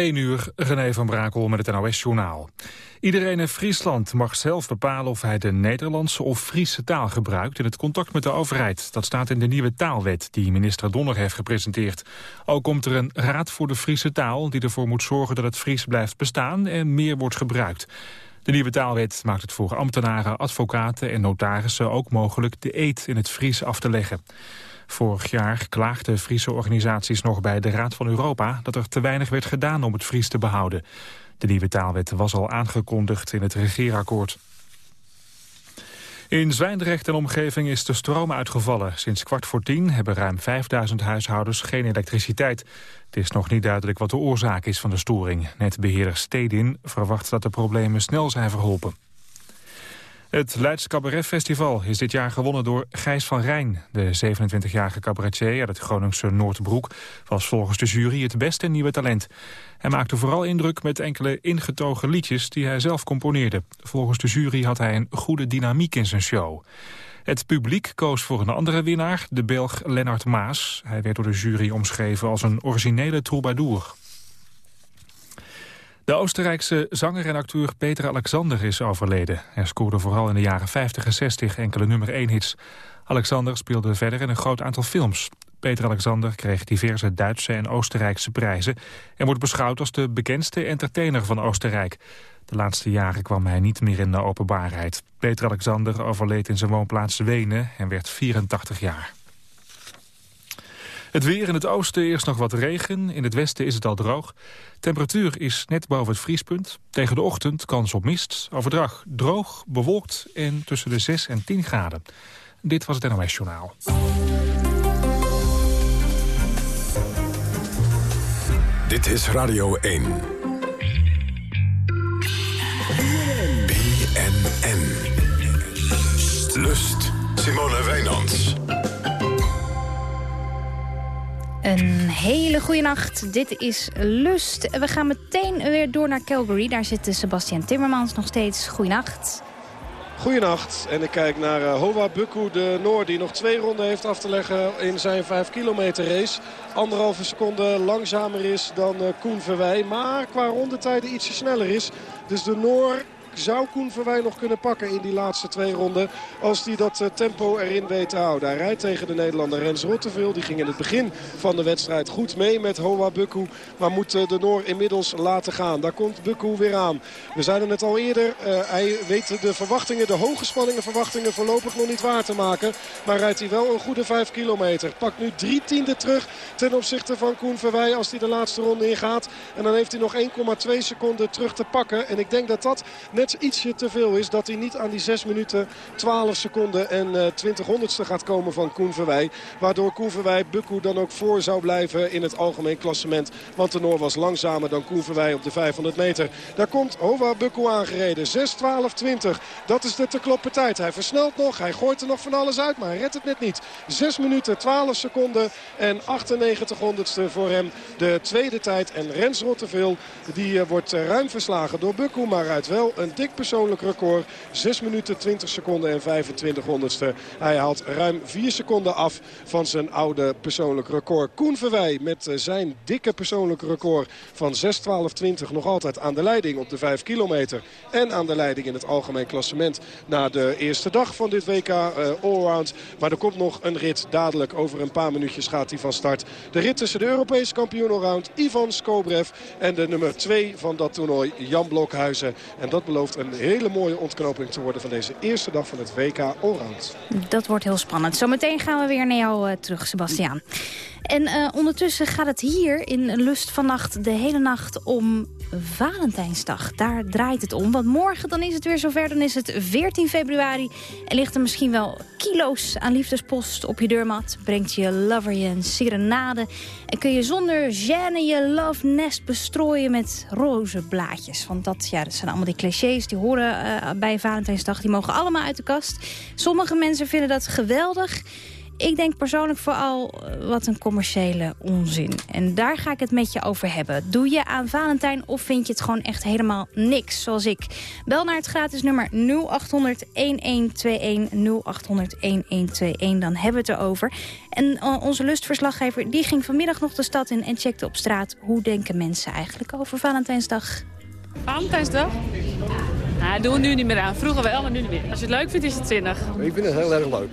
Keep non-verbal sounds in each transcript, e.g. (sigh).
1 uur, René van Brakel met het NOS-journaal. Iedereen in Friesland mag zelf bepalen of hij de Nederlandse of Friese taal gebruikt in het contact met de overheid. Dat staat in de nieuwe taalwet die minister Donner heeft gepresenteerd. Ook komt er een raad voor de Friese taal die ervoor moet zorgen dat het Fries blijft bestaan en meer wordt gebruikt. De nieuwe taalwet maakt het voor ambtenaren, advocaten en notarissen ook mogelijk de eed in het Fries af te leggen. Vorig jaar klaagden Friese organisaties nog bij de Raad van Europa... dat er te weinig werd gedaan om het Fries te behouden. De nieuwe taalwet was al aangekondigd in het regeerakkoord. In Zwijndrecht en omgeving is de stroom uitgevallen. Sinds kwart voor tien hebben ruim 5000 huishoudens geen elektriciteit. Het is nog niet duidelijk wat de oorzaak is van de storing. Netbeheerder Stedin verwacht dat de problemen snel zijn verholpen. Het Leids Cabaret Festival is dit jaar gewonnen door Gijs van Rijn. De 27-jarige cabaretier uit het Groningse Noordbroek was volgens de jury het beste nieuwe talent. Hij maakte vooral indruk met enkele ingetogen liedjes die hij zelf componeerde. Volgens de jury had hij een goede dynamiek in zijn show. Het publiek koos voor een andere winnaar, de Belg Lennart Maas. Hij werd door de jury omschreven als een originele troubadour. De Oostenrijkse zanger en acteur Peter Alexander is overleden. Hij scoorde vooral in de jaren 50 en 60 enkele nummer 1 hits. Alexander speelde verder in een groot aantal films. Peter Alexander kreeg diverse Duitse en Oostenrijkse prijzen... en wordt beschouwd als de bekendste entertainer van Oostenrijk. De laatste jaren kwam hij niet meer in de openbaarheid. Peter Alexander overleed in zijn woonplaats Wenen en werd 84 jaar. Het weer in het oosten eerst nog wat regen. In het westen is het al droog. Temperatuur is net boven het vriespunt. Tegen de ochtend kans op mist. Overdag droog, bewolkt en tussen de 6 en 10 graden. Dit was het NOS Journaal. Dit is Radio 1. BNN. Lust. Simone Wijnands. Een hele goede nacht. Dit is Lust. We gaan meteen weer door naar Calgary. Daar zit Sebastian Timmermans nog steeds. Goeienacht. Goedenacht. En ik kijk naar uh, Hoa Bukku, de Noor, die nog twee ronden heeft af te leggen in zijn 5 kilometer race. Anderhalve seconde langzamer is dan uh, Koen Verwij. Maar qua rondetijden ietsje sneller is. Dus de Noor zou Koen nog kunnen pakken in die laatste twee ronden. Als hij dat eh, tempo erin weet te houden. Hij rijdt tegen de Nederlander Rens Rotteveel. Die ging in het begin van de wedstrijd goed mee met Hoa Bukku. Maar moet eh, de Noor inmiddels laten gaan. Daar komt Bukku weer aan. We zeiden het al eerder. Uh, hij weet de verwachtingen, de hoge spanningen verwachtingen voorlopig nog niet waar te maken. Maar rijdt hij wel een goede 5 kilometer. Pakt nu drie tiende terug ten opzichte van Koen Verwij als hij de laatste ronde ingaat. En dan heeft hij nog 1,2 seconden terug te pakken. En ik denk dat dat net ietsje te veel is. Dat hij niet aan die 6 minuten 12 seconden en uh, 20 honderdste gaat komen van Koen Verwij. Waardoor Koen Verwij Bukku dan ook voor zou blijven in het algemeen klassement. Want de Noor was langzamer dan Koen Verwij op de 500 meter. Daar komt Hova Bukku aangereden. 6, 12, 20. Dat is de te kloppen tijd. Hij versnelt nog. Hij gooit er nog van alles uit. Maar hij redt het net niet. 6 minuten 12 seconden en 98 honderdste voor hem. De tweede tijd. En Rens Rotteveel die uh, wordt uh, ruim verslagen door Bukku. Maar uit wel een dik persoonlijk record. 6 minuten 20 seconden en 25 honderdste. Hij haalt ruim 4 seconden af van zijn oude persoonlijk record. Koen Verwij met eh, zijn dikke persoonlijke record van 6.12.20 nog altijd aan de leiding op de 5 kilometer. En aan de leiding in het algemeen klassement na de eerste dag van dit WK uh, Allround. Maar er komt nog een rit dadelijk. Over een paar minuutjes gaat hij van start. De rit tussen de Europese kampioen Allround Ivan Skobrev en de nummer 2 van dat toernooi Jan Blokhuizen. En dat een hele mooie ontknoping te worden van deze eerste dag van het WK Allround. Dat wordt heel spannend. Zometeen gaan we weer naar jou uh, terug, Sebastiaan. En uh, ondertussen gaat het hier in Lust vannacht de hele nacht om Valentijnsdag. Daar draait het om. Want morgen dan is het weer zover. Dan is het 14 februari. En ligt er misschien wel kilo's aan liefdespost op je deurmat. Brengt je lover je een serenade. En kun je zonder gêne je love nest bestrooien met roze blaadjes. Want dat, ja, dat zijn allemaal die clichés die horen uh, bij Valentijnsdag. Die mogen allemaal uit de kast. Sommige mensen vinden dat geweldig. Ik denk persoonlijk vooral eh, wat een commerciële onzin. En daar ga ik het met je over hebben. Doe je aan Valentijn of vind je het gewoon echt helemaal niks, zoals ik? Bel naar het gratis nummer 0800-1121, 0800-1121, dan hebben we het erover. En uh, onze lustverslaggever die ging vanmiddag nog de stad in en checkte op straat... hoe denken mensen eigenlijk over Valentijnsdag? Valentijnsdag? Nou, doen we nu niet meer aan. Vroeger wel, maar nu niet meer. Als je het leuk vindt, is het zinnig. Ik vind het heel erg leuk.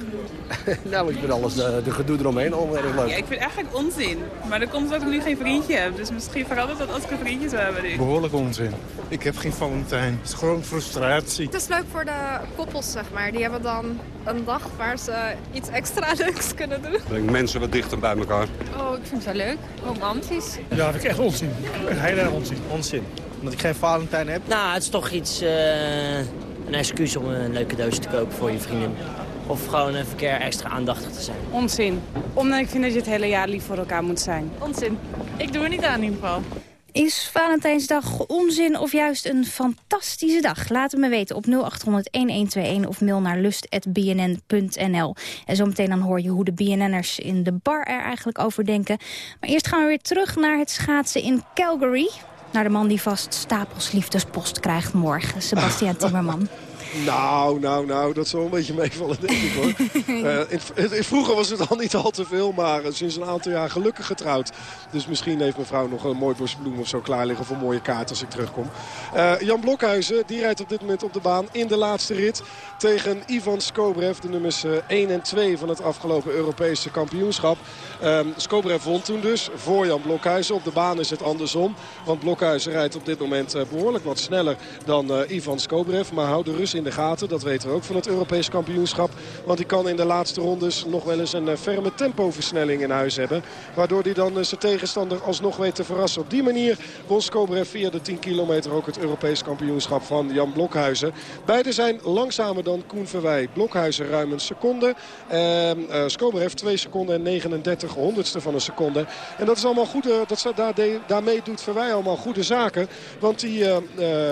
(laughs) nou, ik vind alles, de, de gedoe eromheen al erg leuk. Ja, ik vind het eigenlijk onzin. Maar dan komt het dat ik nu geen vriendje heb. Dus misschien verandert dat als ik een vriendje zou hebben nu. Behoorlijk onzin. Ik heb geen Valentijn. Het is gewoon frustratie. Het is leuk voor de koppels, zeg maar. Die hebben dan een dag waar ze iets extra (laughs) leuks kunnen doen. Brengt mensen wat dichter bij elkaar. Oh, ik vind het wel leuk. Romantisch. Ja, vind ik echt onzin. Echt heel erg onzin. Onzin. Omdat ik geen Valentijn heb. Nou, het is toch iets, uh, een excuus om een leuke cadeautje te kopen voor je vriendin. Of gewoon een verkeer extra aandachtig te zijn. Onzin. Omdat ik vind dat je het hele jaar lief voor elkaar moet zijn. Onzin. Ik doe er niet aan in ieder geval. Is Valentijnsdag onzin of juist een fantastische dag? Laat het me weten op 0800-1121 of mail naar lust.bnn.nl. En zometeen dan hoor je hoe de BNN'ers in de bar er eigenlijk over denken. Maar eerst gaan we weer terug naar het schaatsen in Calgary. Naar de man die vast stapels liefdespost krijgt morgen. Sebastian (laughs) Timmerman. Nou, nou, nou, dat zal een beetje meevallen, denk ik hoor. (laughs) uh, in, in, vroeger was het al niet al te veel, maar sinds een aantal jaar gelukkig getrouwd. Dus misschien heeft mevrouw nog een mooi bosje bloem of zo klaar liggen voor een mooie kaart als ik terugkom. Uh, Jan Blokhuizen, die rijdt op dit moment op de baan in de laatste rit tegen Ivan Skobrev. De nummers 1 en 2 van het afgelopen Europese kampioenschap. Um, Skobrev won toen dus voor Jan Blokhuizen. Op de baan is het andersom. Want Blokhuizen rijdt op dit moment behoorlijk wat sneller dan Ivan Skobrev. Maar houdt de Rus in de gaten. Dat weten we ook van het Europees kampioenschap. Want hij kan in de laatste rondes nog wel eens een uh, ferme tempoversnelling in huis hebben. Waardoor hij dan zijn tegenstander alsnog weet te verrassen. Op die manier won Skobrev via de 10 kilometer ook het Europees kampioenschap van Jan Blokhuizen. Beide zijn langzamer dan Koen Verwij. Blokhuizen ruim een seconde. Uh, Skobrev 2 seconden en 39 honderdste van een seconde. En dat is allemaal goede, dat, daarmee doet Verwij allemaal goede zaken. Want hij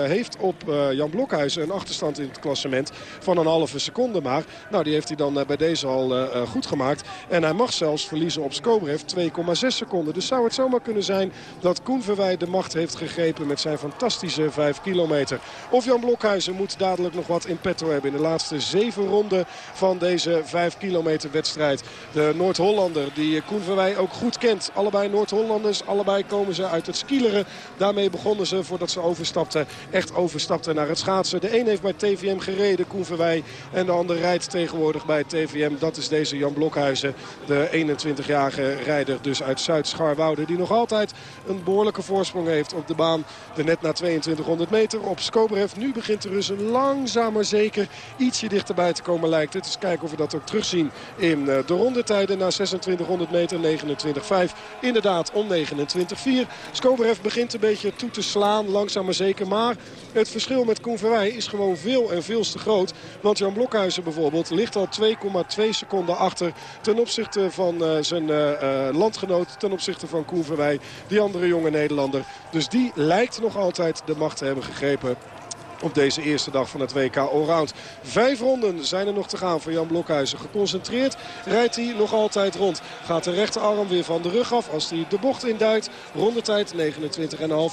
heeft op Jan Blokhuizen een achterstand in klassement van een halve seconde maar. Nou, die heeft hij dan bij deze al goed gemaakt. En hij mag zelfs verliezen op Skobrev 2,6 seconden. Dus zou het zomaar kunnen zijn dat Koen Verwij de macht heeft gegrepen met zijn fantastische 5 kilometer. Of Jan Blokhuizen moet dadelijk nog wat in petto hebben in de laatste zeven ronden van deze 5 kilometer wedstrijd. De Noord-Hollander die Koen Verwij ook goed kent. Allebei Noord-Hollanders, allebei komen ze uit het skileren. Daarmee begonnen ze voordat ze overstapten, echt overstapten naar het schaatsen. De een heeft bij TVM gereden, Koen Verwij. En de ander rijdt tegenwoordig bij TVM. Dat is deze Jan Blokhuizen, de 21-jarige rijder dus uit Zuid-Scharwoude. Die nog altijd een behoorlijke voorsprong heeft op de baan. De net na 2200 meter op Skobrev. Nu begint de Russen langzaam maar zeker ietsje dichterbij te komen lijkt het. Dus kijken of we dat ook terugzien in de rondetijden na 2600 meter 29.5. Inderdaad om 29.4. Skobrev begint een beetje toe te slaan, langzaam maar zeker. Maar het verschil met Koen Verwij is gewoon veel veel te groot. Want Jan Blokhuizen bijvoorbeeld ligt al 2,2 seconden achter ten opzichte van uh, zijn uh, uh, landgenoot. Ten opzichte van Koen Verwij, die andere jonge Nederlander. Dus die lijkt nog altijd de macht te hebben gegrepen op deze eerste dag van het WK Allround. Vijf ronden zijn er nog te gaan voor Jan Blokhuizen. Geconcentreerd rijdt hij nog altijd rond. Gaat de rechterarm weer van de rug af als hij de bocht induikt. Rondetijd 29,5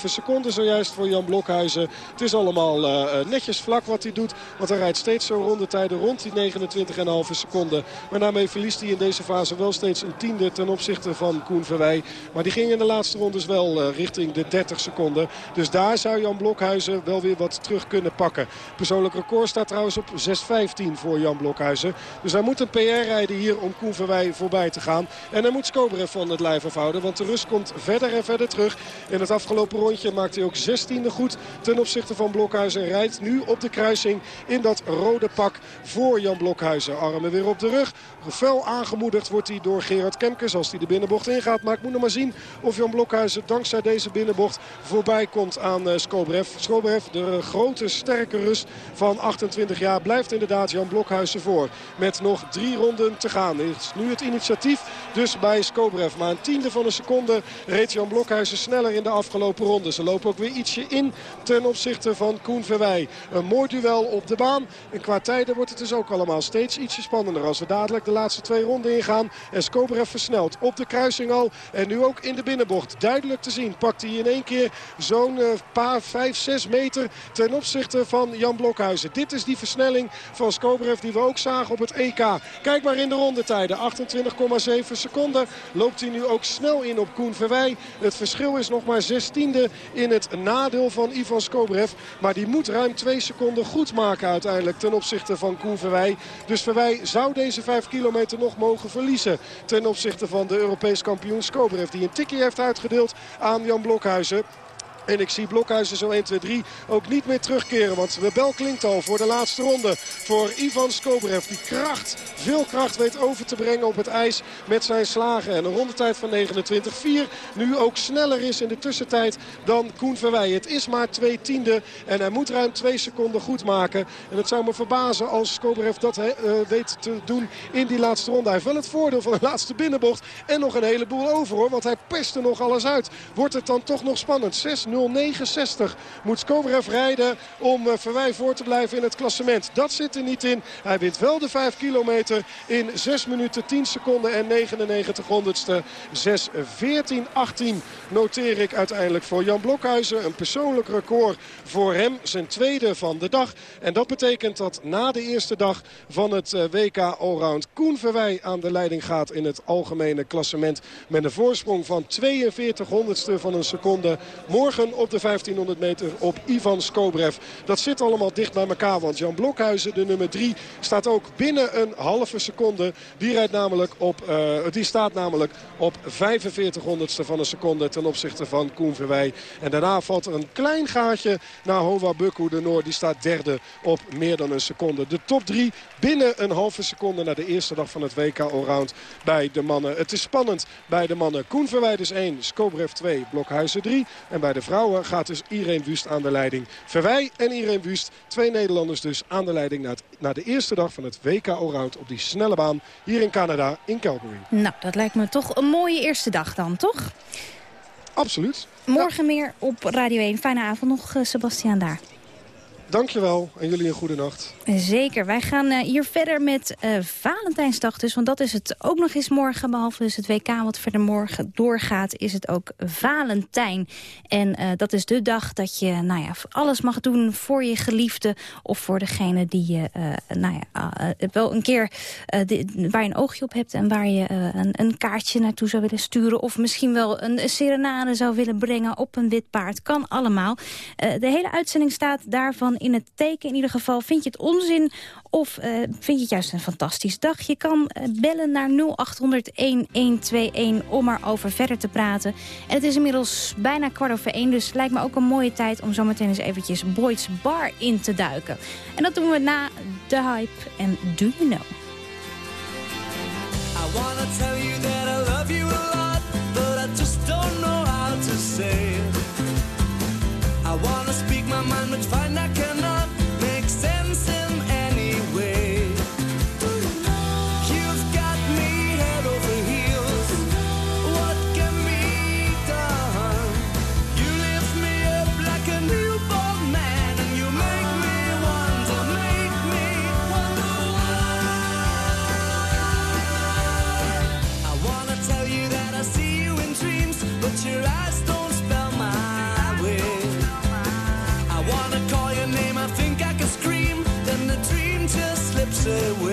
seconden zojuist voor Jan Blokhuizen. Het is allemaal uh, netjes vlak wat hij doet. Want hij rijdt steeds zo rondetijden rond die 29,5 seconden. Maar daarmee verliest hij in deze fase wel steeds een tiende ten opzichte van Koen Verwij. Maar die ging in de laatste rondes wel uh, richting de 30 seconden. Dus daar zou Jan Blokhuizen wel weer wat terug kunnen pakken. Persoonlijk record staat trouwens op 6.15 voor Jan Blokhuizen. Dus hij moet een PR rijden hier om Koen voorbij te gaan. En hij moet Skobrev van het lijf afhouden. Want de Rus komt verder en verder terug. In het afgelopen rondje maakt hij ook 16e goed ten opzichte van Blokhuizen. Rijdt nu op de kruising in dat rode pak voor Jan Blokhuizen. Armen weer op de rug. Fel aangemoedigd wordt hij door Gerard Kemkes als hij de binnenbocht ingaat. Maar ik moet nog maar zien of Jan Blokhuizen dankzij deze binnenbocht voorbij komt aan Skobrev. Skobrev, de grote sterke Rus van 28 jaar, blijft inderdaad Jan Blokhuizen voor. Met nog drie ronden te gaan is nu het initiatief dus bij Skobrev. Maar een tiende van een seconde reed Jan Blokhuizen sneller in de afgelopen ronde. Ze lopen ook weer ietsje in ten opzichte van Koen Verwij. Een mooi duel op de baan. En qua tijden wordt het dus ook allemaal steeds ietsje spannender. Als we dadelijk de laatste twee ronden ingaan. En Skobrev versnelt op de kruising al. En nu ook in de binnenbocht. Duidelijk te zien pakt hij in één keer zo'n uh, paar, vijf, zes meter ten opzichte van Jan Blokhuizen. Dit is die versnelling van Skobrev die we ook zagen op het EK. Kijk maar in de rondetijden. 28,7 seconden loopt hij nu ook snel in op Koen Verwij. Het verschil is nog maar zestiende in het nadeel van Ivan Skobrev. Maar die moet ruim twee seconden goed maken uiteindelijk ten opzichte van Koen Verwij. Dus Verwij zou deze vijf kilometer nog mogen verliezen ten opzichte van de Europees kampioen Skobrev. Die een tikkie heeft uitgedeeld aan Jan Blokhuizen. En ik zie Blokhuizen zo 1, 2, 3 ook niet meer terugkeren. Want de bel klinkt al voor de laatste ronde. Voor Ivan Skobrev. Die kracht, veel kracht weet over te brengen op het ijs met zijn slagen. En een rondetijd van 29-4. Nu ook sneller is in de tussentijd dan Koen Verwij. Het is maar twee tiende. En hij moet ruim twee seconden goed maken. En het zou me verbazen als Skobrev dat uh, weet te doen in die laatste ronde. Hij heeft wel het voordeel van de laatste binnenbocht. En nog een heleboel over hoor. Want hij pest er nog alles uit. Wordt het dan toch nog spannend? 6 0,69 moet Skobrev rijden om uh, Verwij voor te blijven in het klassement. Dat zit er niet in. Hij wint wel de 5 kilometer in 6 minuten 10 seconden en 99 honderdste. 6, 14, 18 noteer ik uiteindelijk voor Jan Blokhuizen. Een persoonlijk record voor hem. Zijn tweede van de dag. En dat betekent dat na de eerste dag van het uh, WK Allround Koen Verwij aan de leiding gaat in het algemene klassement. Met een voorsprong van 42 honderdste van een seconde. Morgen op de 1500 meter op Ivan Skobrev. Dat zit allemaal dicht bij elkaar. Want Jan Blokhuizen, de nummer 3, staat ook binnen een halve seconde. Die, rijdt namelijk op, uh, die staat namelijk op 45 honderdste van een seconde ten opzichte van Koen Verwij. En daarna valt er een klein gaatje naar Hova Bukku, de Noord. Die staat derde op meer dan een seconde. De top 3 binnen een halve seconde naar de eerste dag van het WK Allround bij de mannen. Het is spannend bij de mannen. Koen Verwij dus 1, Skobrev 2, Blokhuizen 3. En bij de vrouwen gaat dus Irene Wust aan de leiding. Verwij en Irene Wust, twee Nederlanders dus aan de leiding... naar, naar de eerste dag van het WK Allround op die snelle baan hier in Canada, in Calgary. Nou, dat lijkt me toch een mooie eerste dag dan, toch? Absoluut. Morgen ja. meer op Radio 1. Fijne avond nog, Sebastiaan daar. Dankjewel en jullie een goede nacht. Zeker. Wij gaan uh, hier verder met uh, Valentijnsdag dus. Want dat is het ook nog eens morgen. Behalve dus het WK wat verder morgen doorgaat, is het ook Valentijn. En uh, dat is de dag dat je nou ja, alles mag doen voor je geliefde. Of voor degene die je nou ja, wel een keer waar je een oogje op hebt. En waar je een, een, kaartje naartoe zou willen sturen. Of misschien wel een, een serenade zou willen brengen op een wit paard. Kan allemaal. de hele uitzending staat daarvan in het teken. In ieder geval vind je het onzin of uh, vind je het juist een fantastische dag. Je kan uh, bellen naar 0800-1121 om erover verder te praten. En het is inmiddels bijna kwart over één, dus lijkt me ook een mooie tijd... om zometeen eens eventjes Boyd's Bar in te duiken. En dat doen we na The Hype en Do You Know. I wanna tell you that I love you a lot, but I just don't know how to say it. I wanna speak my mind, just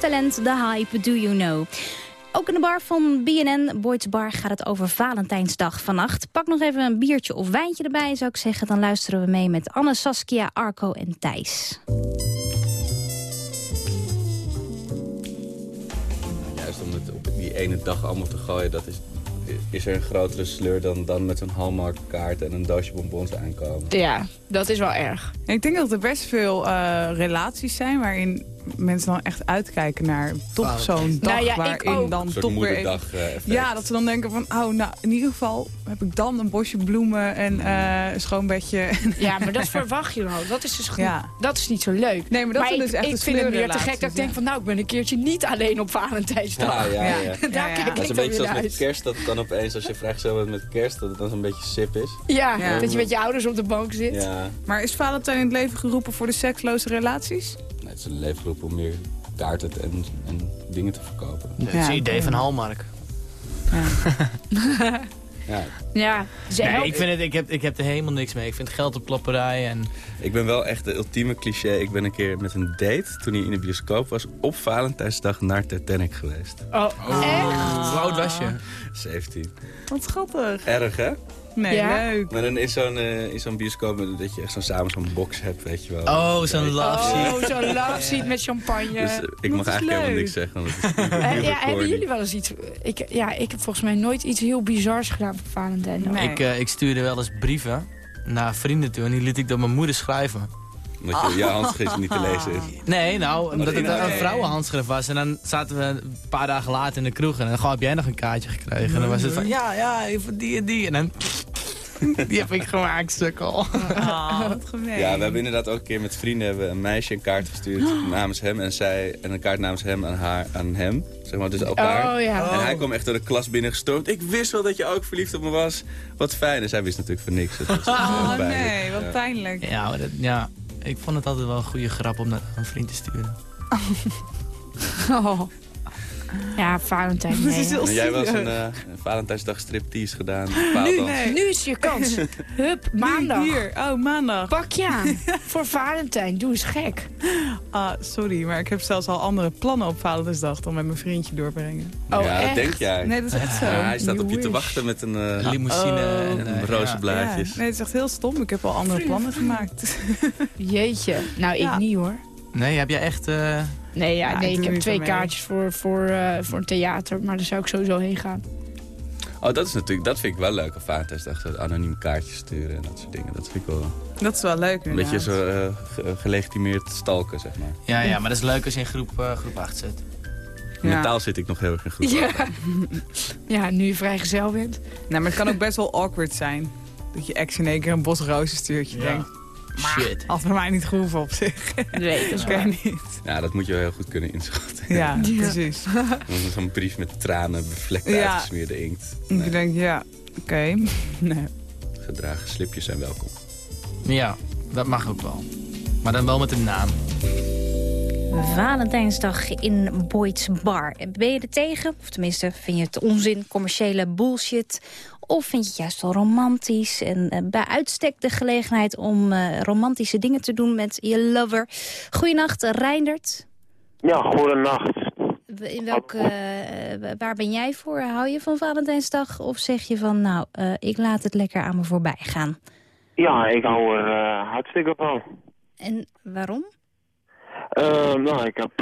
Nederlands talent, The Hype, Do You Know. Ook in de bar van BNN, Boyd's Bar, gaat het over Valentijnsdag vannacht. Pak nog even een biertje of wijntje erbij, zou ik zeggen. Dan luisteren we mee met Anne, Saskia, Arco en Thijs. Juist om het op die ene dag allemaal te gooien, dat is, is er een grotere sleur dan, dan met zo'n Hallmark-kaart en een doosje bonbons aankomen. Ja, dat is wel erg. Ik denk dat er best veel eh, relaties zijn waarin mensen dan echt uitkijken naar toch zo'n dag Nou ja, ik waarin ook. dan Een toch weer... eh. Ja, dat ze dan denken van, oh, nou, in ieder geval heb ik dan een bosje bloemen en eh, een schoon bedje. Ja, maar dat verwacht je wel. Dat is dus goed. Ja. Dat is niet zo leuk. Nee, maar dat zijn ik, dus echt ik vind het meer te gek dat ik denk van, nou, ik ben een keertje niet alleen op Valentijnsdag. Ja, ja, ja. Ja. Daar Ja, ja. kijk Dat is ik een beetje weer zoals met kerst, dat dan opeens als je vrijgezel bent met kerst, dat het dan zo'n beetje sip is. Ja, Ja. dat je met je ouders op de bank zit. Ja, Maar is Valentijn in het leven geroepen voor de seksloze relaties? Nee, het is een leefgroep om meer kaarten en, en dingen te verkopen. Dat is het idee van Hallmark. Ja, (laughs) Ja, ze Nee, helpt- ik, vind het, ik, heb, ik heb er helemaal niks mee. Ik vind geld op plapperij en... ik ben wel echt de ultieme cliché. Ik ben een keer met een date, toen hij in de bioscoop was, op Valentijnsdag naar Titanic geweest. Oh, echt? Hoe oud was je? 17. Wat schattig. Erg, hè? Nee, Ja. leuk. Maar dan in zo'n eh, in zo'n bioscoop dat je echt zo'n samen zo'n box hebt, weet je wel. Oh, zo'n love seat. Oh, zo'n love seat met champagne. Dus eh, ik mag is eigenlijk helemaal niks zeggen. Want het is (laughs) Eh, ja, hebben jullie wel eens iets... Ik, ja, ik heb volgens mij nooit iets heel bizars gedaan voor Valentijn. Nee. Ik, ik stuurde wel eens brieven naar vrienden toe en die liet ik door mijn moeder schrijven. Omdat je, jouw handschrift niet te lezen is. (laughs) Nee, nou, omdat het een vrouwenhandschrift was. En dan zaten we een paar dagen later in de kroeg en dan gewoon, heb jij nog een kaartje gekregen? En dan was het van, ja, ja, voor die en die. En dan, (laughs) die heb ik gemaakt, sukkel. Ah, wat gemeen. Ja, we hebben inderdaad ook een keer met vrienden hebben een meisje een kaart gestuurd (gasps) namens hem. En, zij, en een kaart namens hem aan, haar, aan hem. Zeg maar, dus elkaar. Oh ja. En hij kwam echt door de klas binnengestormd. Ik wist wel dat je ook verliefd op me was. Wat fijn. En zij wist natuurlijk van niks. Dus (laughs) Oh pijnlijk. nee, wat pijnlijk. Ja, maar dat, ja, ik vond het altijd wel een goede grap om naar een vriend te sturen. Oh. (laughs) Ja, Valentijn. Dat Nee. is heel En jij was een, eh, een Valentijnsdag striptease gedaan. Nu, nee. Nu is je kans. (laughs) Hup, maandag. Hier, oh, maandag. Pak je aan. (laughs) Voor Valentijn. Doe eens gek. Ah, sorry, maar ik heb zelfs al andere plannen op Valentijnsdag dan met mijn vriendje doorbrengen. Oh, ja, echt? dat denk jij. Nee, dat is echt zo. Ja, hij staat op je te wachten met een eh Limousine Oh. en en eh, roze ja. blaadjes. Ja, nee, het is echt heel stom. Ik heb al andere plannen gemaakt. (laughs) Jeetje. Nou, ik Ja. niet hoor. Nee, heb jij echt... eh, Nee, ja, Ja, nee ik heb twee kaartjes voor, voor, eh, voor een theater. Maar daar zou ik sowieso heen gaan. Oh, dat, is natuurlijk, dat vind ik wel leuk op Valentijnsdag. Zo anoniem kaartjes sturen en dat soort dingen. Dat vind ik wel Dat is wel leuk, een beetje zo eh, ge- gelegitimeerd stalken, zeg maar. ja, ja, maar dat is leuk als je in groep, eh, groep 8 zit. Ja. Mentaal zit ik nog heel erg in groep. Ja. (laughs) ja, nu je vrijgezel bent. Nee, maar het kan ook best wel awkward zijn. Dat je ex in één keer een bos rozen stuurt. Je Ja. denkt, Shit. had bij mij niet gehoeven op zich. (laughs) Nee, dat is Ik weet niet. Ja, dat moet je wel heel goed kunnen inschatten. Ja, (laughs) precies. (laughs) Zo'n brief met tranen, bevlekt Ja. uitgesmeerde inkt. Ik Nee, denk, ja, oké. Nee. gedragen slipjes zijn welkom. Ja, dat mag ook wel. Maar dan wel met een naam. Valentijnsdag in Boyd's Bar. Ben je er tegen? Of tenminste, vind je het onzin, commerciële bullshit? Of vind je het juist wel romantisch? En eh, bij uitstek de gelegenheid om eh, romantische dingen te doen met je lover. Goedenacht, Reindert. Ja, goedenacht. In welke, eh, waar ben jij voor? Hou je van Valentijnsdag? Of zeg je van, nou, ik laat het lekker aan me voorbij gaan? Ja, ik hou er hartstikke van. En waarom? Nou, ik heb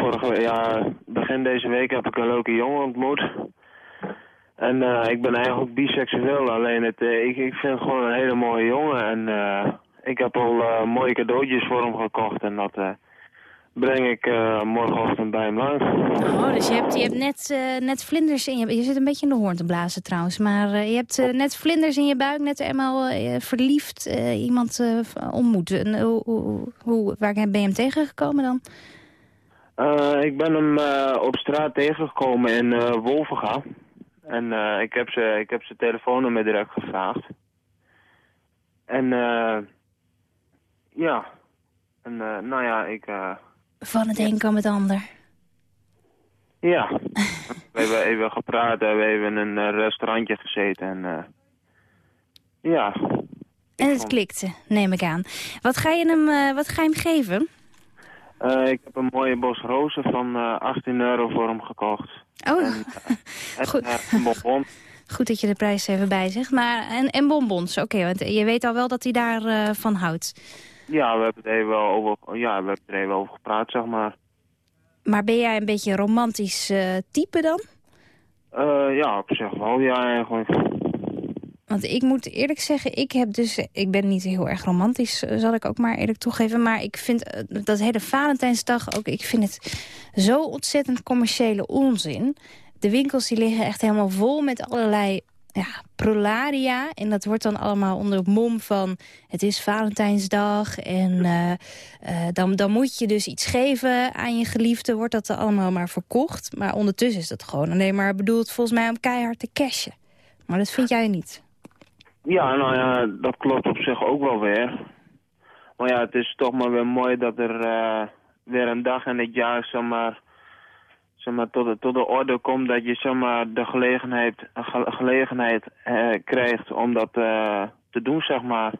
vorige ja, begin deze week heb ik een leuke jongen ontmoet. En eh, ik ben eigenlijk biseksueel, alleen het, eh, ik, ik vind het gewoon een hele mooie jongen. En eh, ik heb al mooie cadeautjes voor hem gekocht en dat breng ik morgenochtend bij hem langs. Oh, dus je hebt, je hebt net, net vlinders in je... Je zit een beetje in de hoorn te blazen trouwens. Maar je hebt net vlinders in je buik, net eenmaal verliefd iemand eh, ontmoet. En, hoe, hoe, waar ben je hem tegengekomen dan? Ik ben hem op straat tegengekomen in Wolvenga. En eh, ik, heb ze, ik heb zijn telefoonnummer direct gevraagd. En eh ja, en eh, nou ja, ik... Van het een kwam het ander. ja, (laughs) we hebben even gepraat, we hebben in een restaurantje gezeten en ja. En het klikte, neem ik aan. Wat ga je hem, wat ga je hem geven? Ik heb een mooie bos rozen van eh 18 euro voor hem gekocht. Oh, En, (laughs) goed. eh. (laughs) Goed dat je de prijs even bij zegt. Maar, en, en bonbons, oké, want je weet al wel dat hij daarvan van van houdt. Ja, we hebben het even wel over, ja, we hebben er even over gepraat, zeg maar. Maar ben jij een beetje een romantisch eh, type dan? Eh, ja, op zich wel, ja, eigenlijk. Want ik moet eerlijk zeggen, ik heb dus... Ik ben niet heel erg romantisch, eh, zal ik ook maar eerlijk toegeven. Maar ik vind eh, dat hele Valentijnsdag ook... Ik vind het zo ontzettend commerciële onzin. De winkels die liggen echt helemaal vol met allerlei ja, prolaria. En dat wordt dan allemaal onder het mom van... het is Valentijnsdag en eh, eh, dan, dan moet je dus iets geven aan je geliefde. Wordt dat dan allemaal maar verkocht. Maar ondertussen is dat gewoon alleen maar bedoeld volgens mij om keihard te cashen. Maar dat vind jij niet. Ja, nou ja, dat klopt op zich ook wel weer. Maar ja, het is toch maar weer mooi dat er eh, weer een dag in het jaar, zeg maar, zeg maar tot, de, tot de orde komt dat je zeg maar, de gelegenheid, ge- gelegenheid eh, krijgt om dat eh, te doen, zeg maar.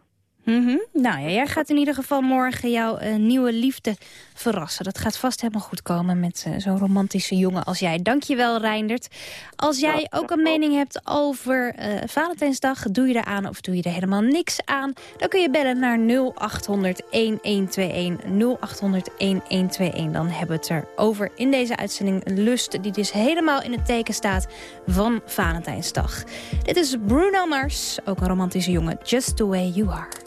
Mhm. Nou ja, jij gaat in ieder geval morgen jouw eh, nieuwe liefde verrassen. Dat gaat vast helemaal goed komen met eh, zo'n romantische jongen als jij. Dankjewel, Reindert. Als jij ook een mening hebt over eh, Valentijnsdag, doe je er aan of doe je er helemaal niks aan? Dan kun je bellen naar 0800 1121 0800 1121. Dan hebben we het erover in deze uitzending Lust, die dus helemaal in het teken staat van Valentijnsdag. Dit is Bruno Mars, ook een romantische jongen, Just the Way You Are.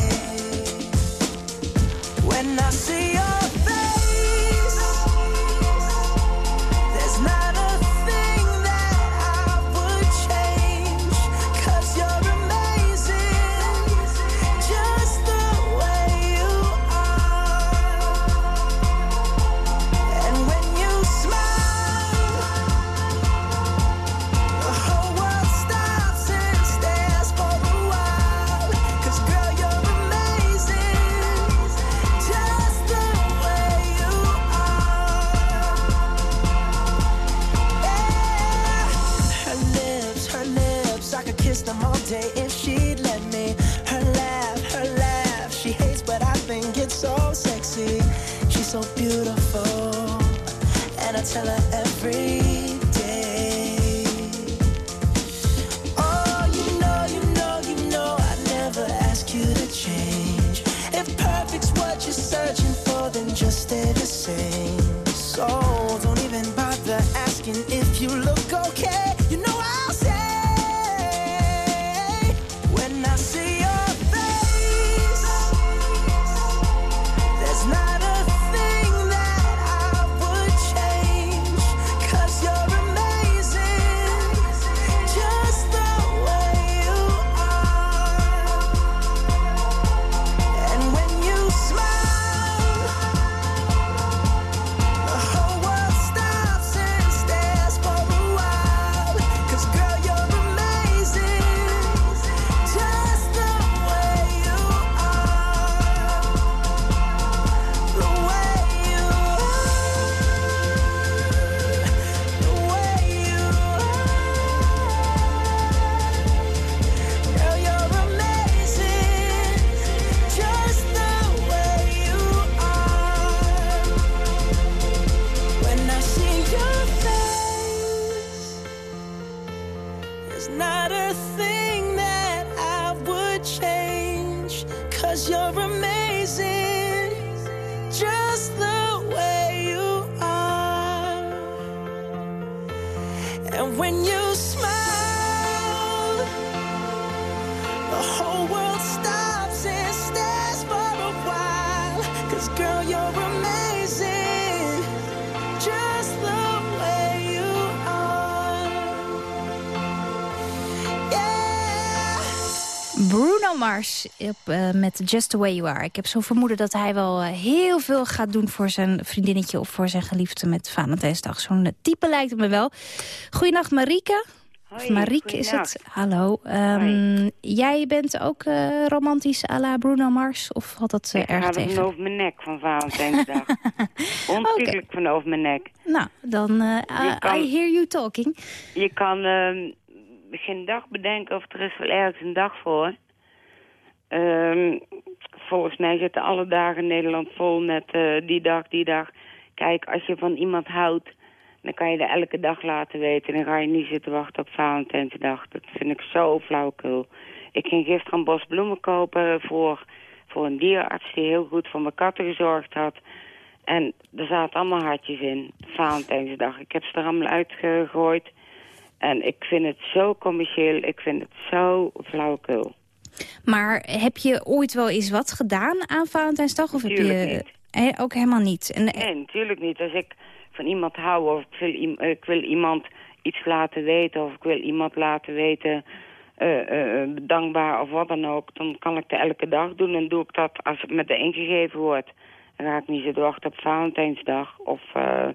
when I see your and Op, eh, met Just The Way You Are. Ik heb zo'n vermoeden dat hij wel eh, heel veel gaat doen voor zijn vriendinnetje... of voor zijn geliefde met Valentijnsdag. Zo'n type lijkt het me wel. Goedenacht Marike. Hoi, Marieke is het. Hallo. Ehm, jij bent ook eh, romantisch à la Bruno Mars? Of had dat Ik erg ga er van tegen? over mijn nek van Valentijnsdag. (laughs) Ontiegelijk van over mijn nek. Nou, dan I- kan- I hear you talking. Je kan ehm, geen dag bedenken of er is wel ergens een dag voor. Ehm, volgens mij zitten alle dagen Nederland vol met eh, die dag, die dag. Kijk, als je van iemand houdt, dan kan je er elke dag laten weten. Dan ga je niet zitten wachten op Valentijnsdag. Dat vind ik zo flauwekul. Ik ging gisteren een bos bloemen kopen voor, voor een dierenarts die heel goed voor mijn katten gezorgd had. En er zaten allemaal hartjes in, Valentijnsdag. Ik heb ze er allemaal uitgegooid. En ik vind het zo commercieel, ik vind het zo flauwekul. Maar heb je ooit wel eens wat gedaan aan Valentijnsdag? Of heb je niet. Eh, ook helemaal niet? En, Nee, natuurlijk niet. Als ik van iemand hou of ik wil, eh, ik wil iemand iets laten weten... of ik wil iemand laten weten eh, eh, dankbaar of wat dan ook... dan kan ik dat elke dag doen. En doe ik dat als het met de ingegeven wordt. Dan ga ik niet zitten wachten op Valentijnsdag of... eh, o-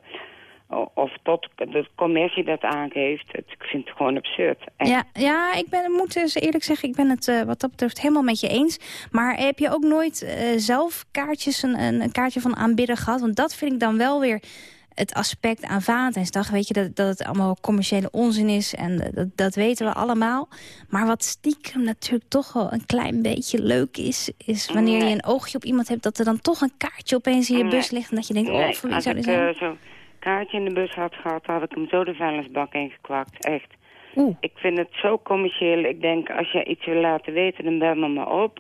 of tot de commercie dat aangeeft. Het- Ik vind het gewoon absurd. Echt. Ja, ja, ik ben, moet eens eerlijk zeggen, ik ben het eh, wat dat betreft helemaal met je eens. Maar heb je ook nooit eh, zelf kaartjes, een, een, een kaartje van aanbidden gehad? Want dat vind ik dan wel weer het aspect aan Valentijnsdag. Weet je, dat, dat het allemaal commerciële onzin is en dat, dat weten we allemaal. Maar wat stiekem natuurlijk toch wel een klein beetje leuk is... is wanneer je een oogje op iemand hebt... dat er dan toch een kaartje opeens in je Nee. bus ligt... en dat je denkt, oh, voor wie zou dit zijn? eh, zo'n kaartje in de bus had gehad, had ik hem zo de vuilnisbak ingekwakt. Echt. Ik vind het zo commercieel. Ik denk, als je iets wil laten weten, dan bel me maar op.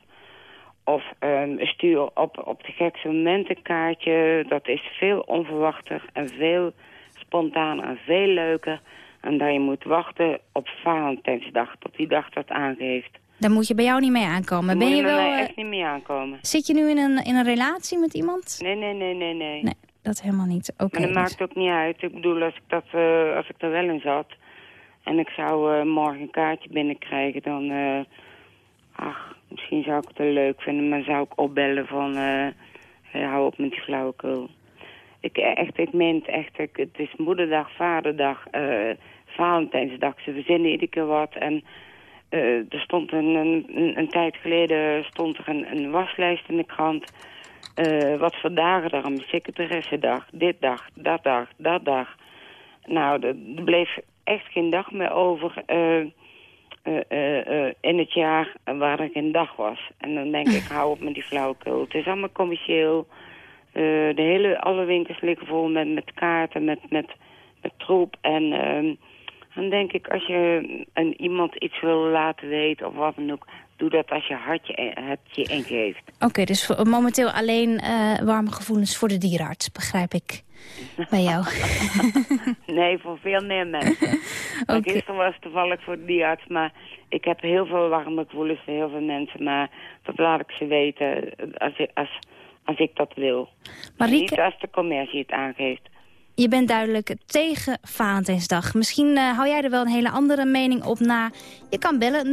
Of ehm, stuur op, op de gekste moment een kaartje. Dat is veel onverwachter en veel spontaan en veel leuker. En dat je moet wachten op Valentijnsdag, tot die dag dat aangeeft. Daar moet je bij jou niet mee aankomen. Daar Ben moet je bij wel... mij eh, echt niet mee aankomen. Zit je nu in een, in een relatie met iemand? Nee, nee, nee, nee, nee. Nee, dat helemaal niet. Oké. Maar dat maakt ook niet uit. Ik bedoel, als ik, dat, eh, als ik er wel in zat... en ik zou eh, morgen een kaartje binnenkrijgen... dan... eh, ach, misschien zou ik het wel leuk vinden... maar zou ik opbellen van... eh hey, hou op met die flauwekul. Ik, echt, ik meen het echt. Ik, het is moederdag, vaderdag, eh, Valentijnsdag. Ze verzinnen iedere keer wat. En eh, er stond een, een, een- een tijd geleden stond er een, een waslijst in de krant... Eh, wat voor dagen aan secretaressendag, dit dag, dat dag, dat dag. Nou, er bleef echt geen dag meer over eh, in het jaar waar er geen dag was. En dan denk ik, hou op met die flauwekul. Het is allemaal commercieel. De hele, alle winkels liggen vol met, met kaarten, met, met, met troep. En ehm, dan denk ik, als je een, iemand iets wil laten weten of wat dan ook... doe dat als je hartje het je ingeeft. Oké, dus voor- momenteel alleen eh, warme gevoelens voor de dierenarts, begrijp ik. Bij jou. (laughs) Nee, voor veel meer mensen. (laughs) Want Gisteren was het toevallig voor de dierarts, maar ik heb heel veel warme gevoelens voor heel veel mensen. Maar dat laat ik ze weten als, ik- als, als ik dat wil. Marieke- Niet als de commercie het aangeeft. Je bent duidelijk tegen Valentijnsdag. Misschien eh, hou jij er wel een hele andere mening op na. Je kan bellen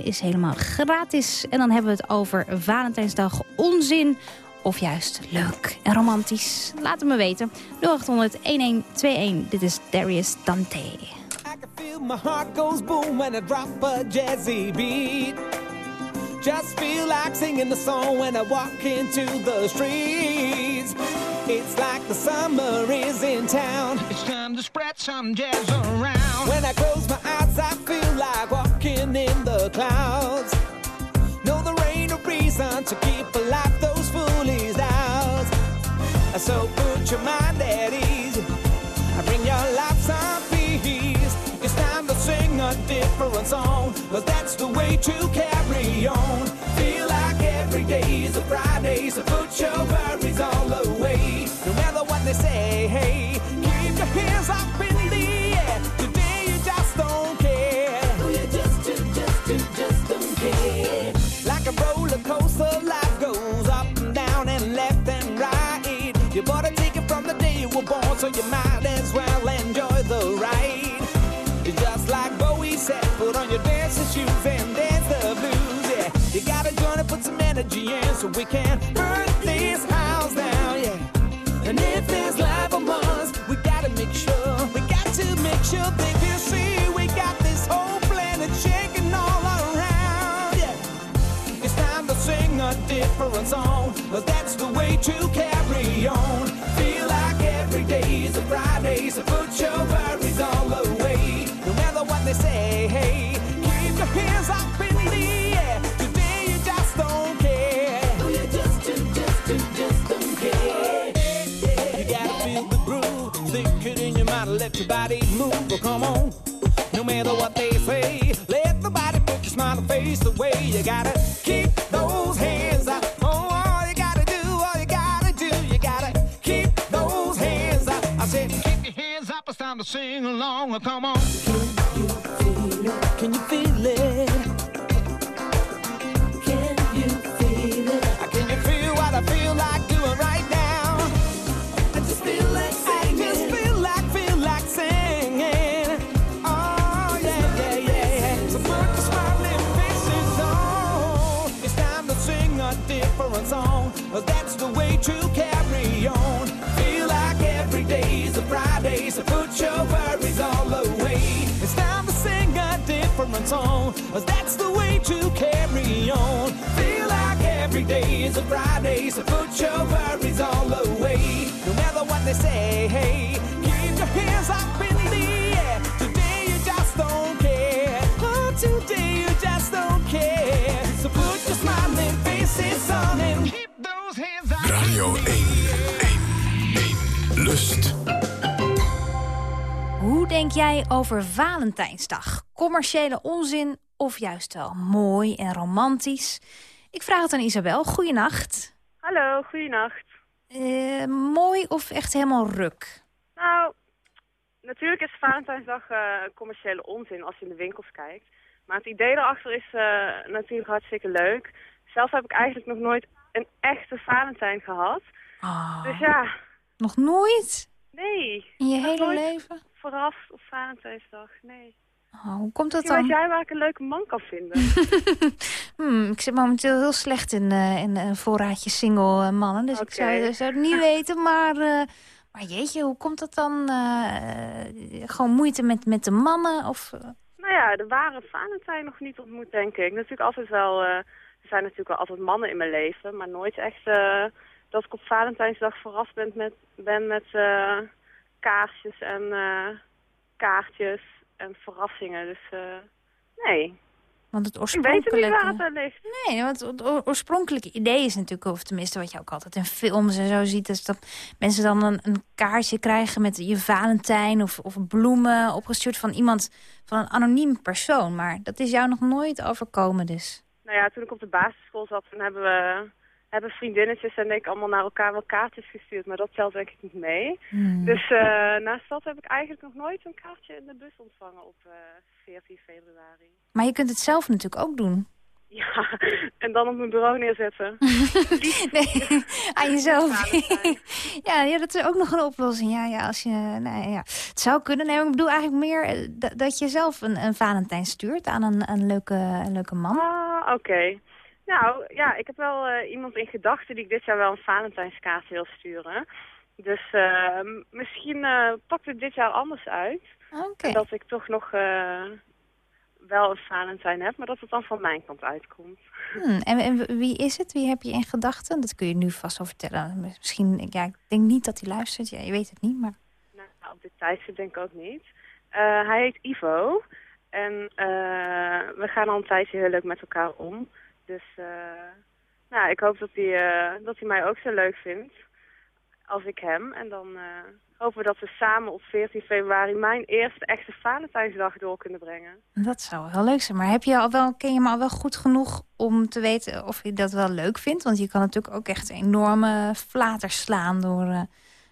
0800-1121 is helemaal gratis. En dan hebben we het over Valentijnsdag onzin of juist leuk en romantisch. Laat het me weten. 0800-1121. Dit is Darius Dante. feel my heart goes boom when I drop a beat. Just feel like singing the song when I walk into the streets. It's like the summer is in town. It's time to spread some jazz around. When I close my eyes, I feel like walking in the clouds. No, there ain't no reason to keep alive those foolish doubts. So put your mind at ease. To sing a different song. Cause that's the way to carry on. Feel like every day is a Friday. So put your worries all away. No matter what they say, hey, keep your hands up in the air. Today you just don't care. Oh, you just, just, just, just don't care. Like a roller coaster, life goes up and down and left and right. You bought a ticket from the day you were born, so you might so we can burn this house down, yeah. And if there's life among us, we gotta make sure, we got to make sure they can see we got this whole planet shaking all around, yeah. It's time to sing a different song, but that's the way to carry on. Feel like every day is a Friday, so put your worries all away. No matter what they say, hey, move. Oh, come on. No matter what they say, let the body put your smile and face away. You gotta keep those hands up. Oh, all you gotta do, all you gotta do, you gotta keep those hands up. I said, keep your hands up, it's time to sing along. Come on. A different song. That's the way to carry on. Feel like every day is a Friday, so put your worries all away. It's time to sing a different song. That's the way to carry on. Feel like every day is a Friday, so put your worries all away. No matter what they say, hey, keep your hands up Lust. Hoe denk jij over Valentijnsdag? Commerciële onzin of juist wel mooi en romantisch? Ik vraag het aan Isabel. Goeienacht. Hallo, goeienacht. Eh, mooi of echt helemaal ruk? Nou, natuurlijk is Valentijnsdag eh, commerciële onzin als je in de winkels kijkt. Maar het idee erachter is eh, natuurlijk hartstikke leuk. Zelf heb ik eigenlijk nog nooit een echte Valentijn gehad. Ah. Dus ja, Nog nooit? nee. In je hele leven? Vooraf op Valentijnsdag, nee. Oh, hoe komt dat dan? weet jij waar ik een leuke man kan vinden. (laughs) Hmm, ik zit momenteel heel slecht in, eh, in een voorraadje single eh, mannen. Dus ik Oké. zou, zou het niet (laughs) weten. Maar, eh, maar jeetje, hoe komt dat dan? eh, gewoon moeite met, met de mannen? Of, eh, Nou ja, de ware Valentijn nog niet ontmoet, denk ik. Natuurlijk altijd wel, eh, er zijn natuurlijk wel altijd mannen in mijn leven, maar nooit echt eh, dat ik op Valentijnsdag verrast ben met, ben met eh, kaarsjes en eh, kaartjes en verrassingen. Dus eh, nee, want het ik weet oorspronkelijke... het niet waar het aan ligt. Nee, want het oorspronkelijke idee is natuurlijk, of tenminste wat je ook altijd in films en zo ziet, is dat mensen dan een, een kaartje krijgen met je Valentijn of, of bloemen opgestuurd van iemand, van een anoniem persoon. Maar dat is jou nog nooit overkomen dus. Nou ja, toen ik op de basisschool zat, toen hebben we hebben vriendinnetjes en ik allemaal naar elkaar wel kaartjes gestuurd. Maar dat telt denk ik niet mee. Hmm. Dus eh, naast dat heb ik eigenlijk nog nooit een kaartje in de bus ontvangen op eh 14 februari. Maar je kunt het zelf natuurlijk ook doen. (laughs) Ja, en dan op mijn bureau neerzetten. (laughs) nee, (laughs) aan jezelf. ja, ja, dat is ook nog een oplossing. Ja, ja, als je, nou ja, het zou kunnen. Nee, ik bedoel eigenlijk meer eh, dat- dat je zelf een, een Valentijn stuurt aan een, een, leuke, een leuke man. Ah, oké. Nou, ja, ik heb wel eh, iemand in gedachten die ik dit jaar wel een Valentijnskaart wil sturen. Dus eh, m- misschien eh, pakt het dit jaar anders uit. En dat ik toch nog eh, wel een Valentijn heb, maar dat het dan van mijn kant uitkomt. Hmm, en, en wie is het? Wie heb je in gedachten? Dat kun je nu vast wel vertellen. Misschien, ja, ik denk niet dat hij luistert. Ja, je weet het niet, maar... Nou, op dit tijdstip denk ik ook niet. Hij heet Ivo. En eh, we gaan al een tijdje heel leuk met elkaar om. Dus eh, nou, ik hoop dat hij, eh, dat hij mij ook zo leuk vindt als ik hem. En dan eh, hopen we dat we samen op 14 februari mijn eerste echte Valentijnsdag door kunnen brengen. Dat zou wel leuk zijn. Maar heb je al wel, ken je hem al wel goed genoeg om te weten of je dat wel leuk vindt? Want je kan natuurlijk ook echt enorme flaters slaan door eh,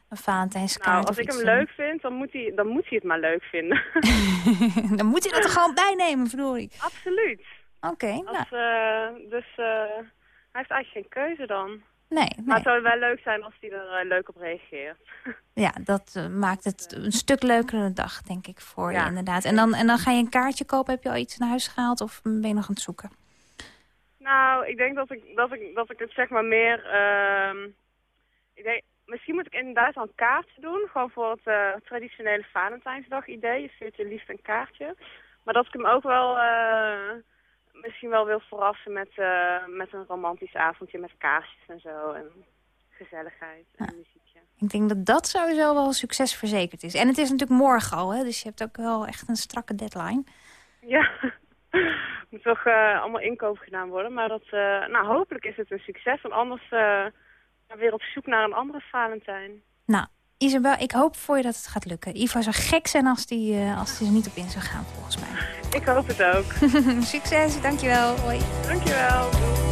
een Valentijnskaart. Nou, als ik hem leuk vind, dan moet, hij, dan moet hij het maar leuk vinden. (laughs) dan moet hij dat er gewoon bij nemen, verdorie. Absoluut. Oké, nou, eh, dus eh, hij heeft eigenlijk geen keuze dan. nee, Maar het zou wel leuk zijn als hij er eh, leuk op reageert. (laughs) Ja, dat maakt het een stuk leukere dag, denk ik, voor Ja. je inderdaad. En dan, en dan ga je een kaartje kopen. Heb je al iets naar huis gehaald of ben je nog aan het zoeken? Nou, ik denk dat ik, dat ik, dat ik het zeg maar meer... ehm, ik denk, misschien moet ik inderdaad wel een kaartje doen. Gewoon voor het traditionele Valentijnsdag idee. Je stuurt je liefst een kaartje. Maar dat ik hem ook wel misschien wel wil verrassen met, eh, met een romantisch avondje met kaarsjes en zo. En gezelligheid en muziekje. Ik denk dat dat sowieso wel succesverzekerd is. En het is natuurlijk morgen al, hè? dus je hebt ook wel echt een strakke deadline. Ja, (laughs) moet toch eh, allemaal inkoop gedaan worden. Maar dat, eh, nou, hopelijk is het een succes. Want anders uh, weer op zoek naar een andere Valentijn. Nou, Isabel, ik hoop voor je dat het gaat lukken. Ivo zou gek zijn als die, uh, als die er niet op in zou gaan, volgens mij. Ik hoop het ook. (laughs) Succes, dankjewel. Hoi. Dankjewel.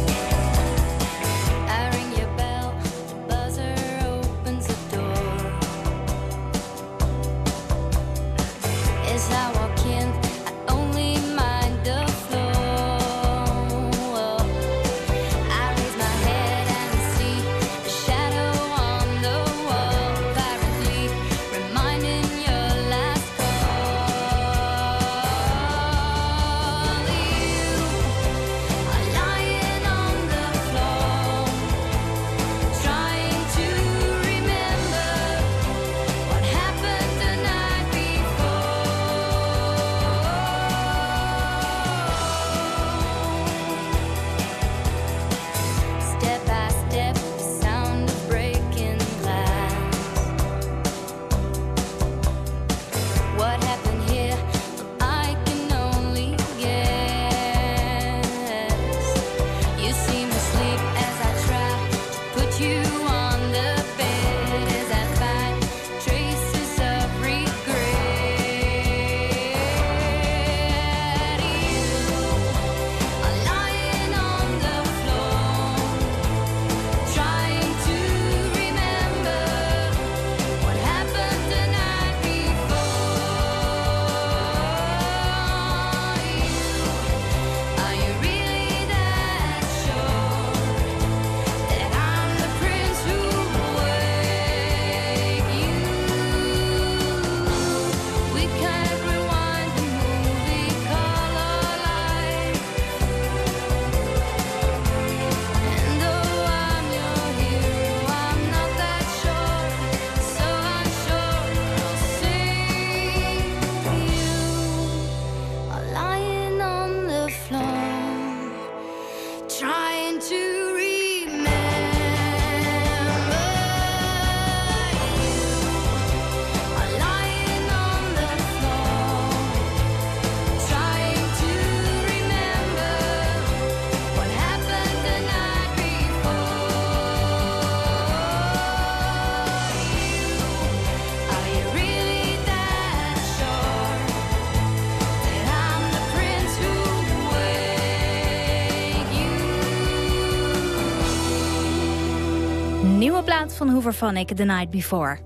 Van Hooverphonic, The Night Before.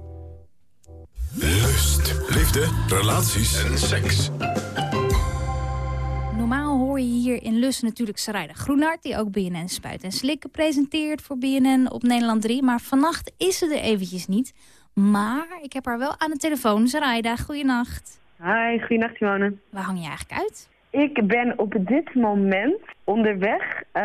Lust, liefde, relaties en seks. Normaal hoor je hier in Lust natuurlijk Sarayda Groenhart... die ook BNN Spuit en Slikken presenteert voor BNN op Nederland 3. Maar vannacht is ze er eventjes niet. Maar ik heb haar wel aan de telefoon. Sarayda, goeienacht. Hi, goeienacht Simone. Waar hang je eigenlijk uit? Ik ben op dit moment onderweg uh,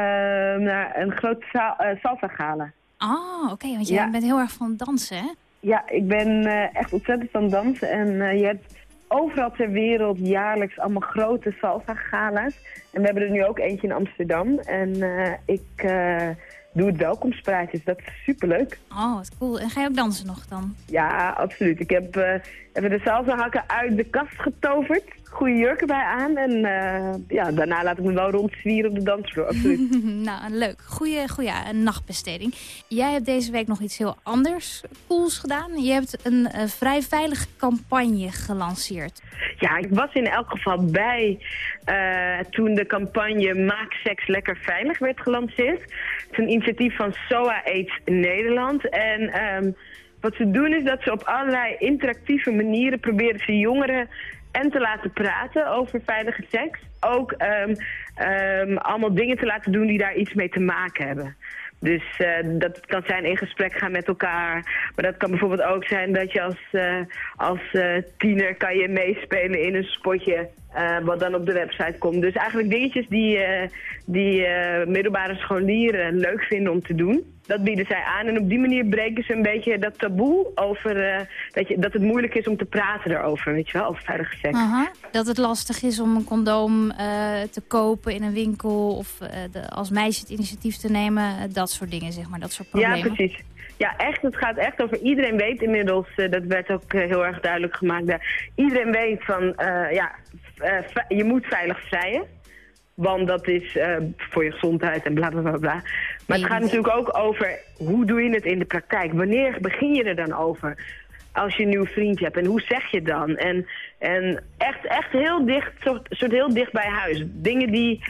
naar een grote sa uh, salsa gala. Oh, oké, want jij Ja. bent heel erg van dansen, hè? Ja, ik ben uh, echt ontzettend van dansen. En uh, je hebt overal ter wereld jaarlijks allemaal grote salsa-gala's. En we hebben er nu ook eentje in Amsterdam. En uh, ik doe het welkomstpraatjes. Dat is superleuk. Oh, wat cool. En ga je ook dansen nog dan? Ja, absoluut. Ik heb even de salsa-hakken uit de kast getoverd. Goede jurk erbij aan. En ja, daarna laat ik me wel rondzwieren op de dansvloer. Absoluut. (laughs) nou, leuk. Goeie, goeie ja, een nachtbesteding. Jij hebt deze week nog iets heel anders cools gedaan. Je hebt een uh, vrij veilige campagne gelanceerd. Ja, ik was in elk geval bij toen de campagne Maak seks lekker veilig werd gelanceerd. Het is een initiatief van SOA AIDS Nederland. En um, wat ze doen is dat ze op allerlei interactieve manieren proberen ze jongeren en te laten praten over veilige seks. Ook um, um, allemaal dingen te laten doen die daar iets mee te maken hebben. Dus uh, dat kan zijn in gesprek gaan met elkaar. Maar dat kan bijvoorbeeld ook zijn dat je als, uh, als uh, tiener kan je meespelen in een spotje eh, wat dan op de website komt. Dus eigenlijk dingetjes die, eh, die eh, middelbare scholieren leuk vinden om te doen. Dat bieden zij aan en op die manier breken ze een beetje dat taboe over dat, je, dat het moeilijk is om te praten erover, weet je wel, over veilige seks. Aha. Dat het lastig is om een condoom te kopen in een winkel... of de, als meisje het initiatief te nemen, dat soort dingen, zeg maar. Dat soort problemen. Ja, precies. Ja, echt. Het gaat echt over iedereen weet inmiddels, dat werd ook heel erg duidelijk gemaakt daar. Iedereen weet van, ja, je moet veilig vrijen. Want dat is eh, voor je gezondheid en bla bla bla bla. Maar het gaat natuurlijk ook over hoe doe je het in de praktijk. Wanneer begin je er dan over? Als je een nieuw vriendje hebt. En hoe zeg je dan? En, en echt, echt heel dicht, soort, soort heel dicht bij huis. Dingen die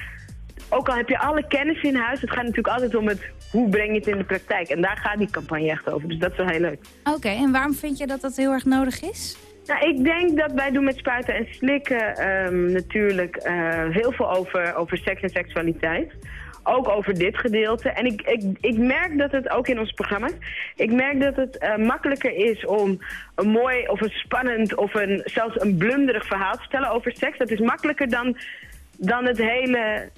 ook al heb je alle kennis in huis, het gaat natuurlijk altijd om het hoe breng je het in de praktijk. En daar gaat die campagne echt over. Dus dat is wel heel leuk. Oké, en waarom vind je dat dat heel erg nodig is? Nou, ik denk dat wij doen met spuiten en slikken ehm, natuurlijk eh, heel veel over, over seks en seksualiteit. Ook over dit gedeelte. En ik, ik, ik merk dat het ook in ons programma, ik merk dat het eh, makkelijker is om een mooi of een spannend of een, zelfs een blunderig verhaal te vertellen over seks. Dat is makkelijker dan, dan het hele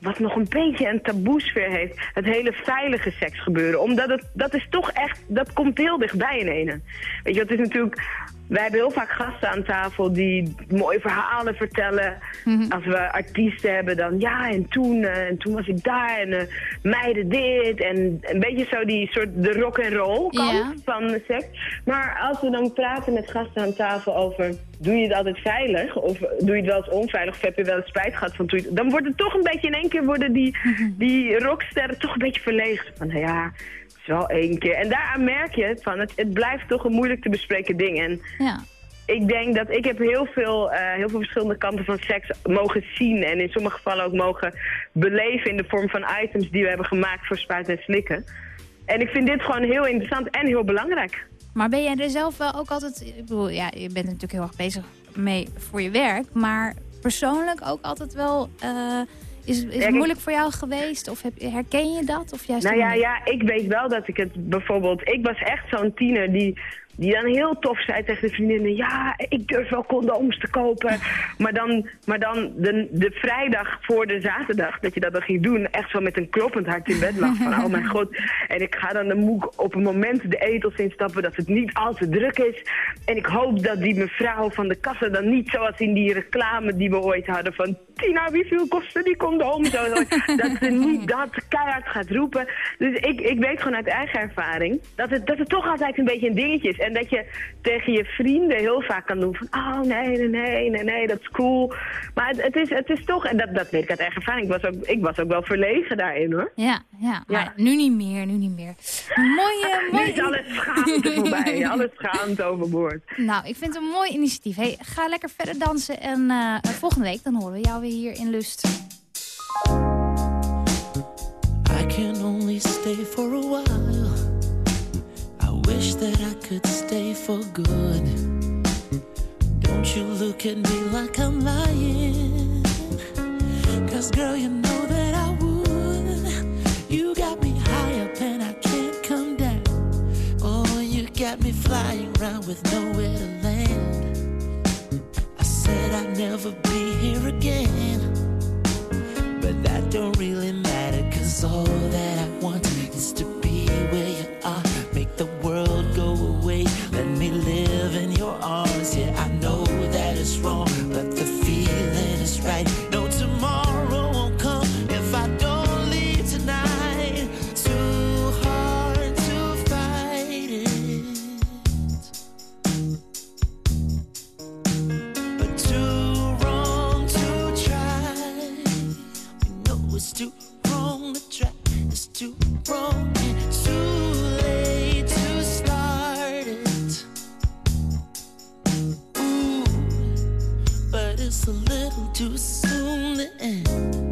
wat nog een beetje een taboesfeer heeft, het hele veilige seks gebeuren. Omdat het, dat is toch echt, dat komt heel dichtbij in ene. Weet je, het is natuurlijk, wij hebben heel vaak gasten aan tafel die mooie verhalen vertellen. Als we artiesten hebben, dan ja, en toen, eh, en toen was ik daar en eh, meiden dit. En een beetje zo die soort de rock and roll kant van de seks. Maar als we dan praten met gasten aan tafel over, doe je het altijd veilig? Of doe je het wel eens onveilig? Of heb je wel eens spijt gehad van toen Dan wordt het toch een beetje in één keer worden die, die rocksterren toch een beetje verlegen. Van, nou ja, is wel één keer. En daaraan merk je het van, het, het blijft toch een moeilijk te bespreken ding. En Ja. ik denk dat ik heb heel veel, eh, heel veel verschillende kanten van seks mogen zien. En in sommige gevallen ook mogen beleven in de vorm van items die we hebben gemaakt voor spuiten en slikken. En ik vind dit gewoon heel interessant en heel belangrijk. Maar ben jij er zelf wel ook altijd... Ik bedoel, ja, je bent er natuurlijk heel erg bezig mee voor je werk. Maar persoonlijk ook altijd wel... eh, is is het moeilijk voor jou geweest? Of heb, herken je dat? Of juist Nou ja, ja, ik weet wel dat ik het bijvoorbeeld... Ik was echt zo'n tiener die, die dan heel tof zei tegen de vriendinnen... Ja, ik durf wel condooms te kopen. (laughs) maar dan, maar dan de, de vrijdag voor de zaterdag dat je dat dan ging doen... echt zo met een kloppend hart in bed lag. Van, oh mijn (laughs) god. En ik ga dan de moek op een moment de etels instappen... dat het niet al te druk is. En ik hoop dat die mevrouw van de kassa dan niet zoals in die reclame die we ooit hadden... van Tina, wie veel kosten die condoom? Zo, zo, (laughs) dat ze niet dat keihard gaat roepen. Dus ik, ik weet gewoon uit eigen ervaring dat het, dat het toch altijd een beetje een dingetje is. En dat je tegen je vrienden heel vaak kan doen van... oh nee, nee, nee, nee, nee, dat is cool. Maar het, het, is, het is toch, en dat, dat weet ik uit eigen ervaring... Ik was ook, ik was ook wel verlegen daarin hoor. Ja, ja, maar nu niet meer, nu niet meer. Mooie, (laughs) Nu mooi... is alles schaamte voorbij, (laughs) alles schaamte overboord. Nou, ik vind het een mooi initiatief. Hey, ga lekker verder dansen en eh, volgende week dan horen we jou weer hier in Lust. I can only stay for a while. I wish that I could stay for good. Don't you look at me like I'm lying. Cause girl, you know that I would. You got me high up and I can't come down. Oh, you got me flying around with nowhere to land. I said I'd never be here again. Don't really matter, cause all it's a little too soon to end.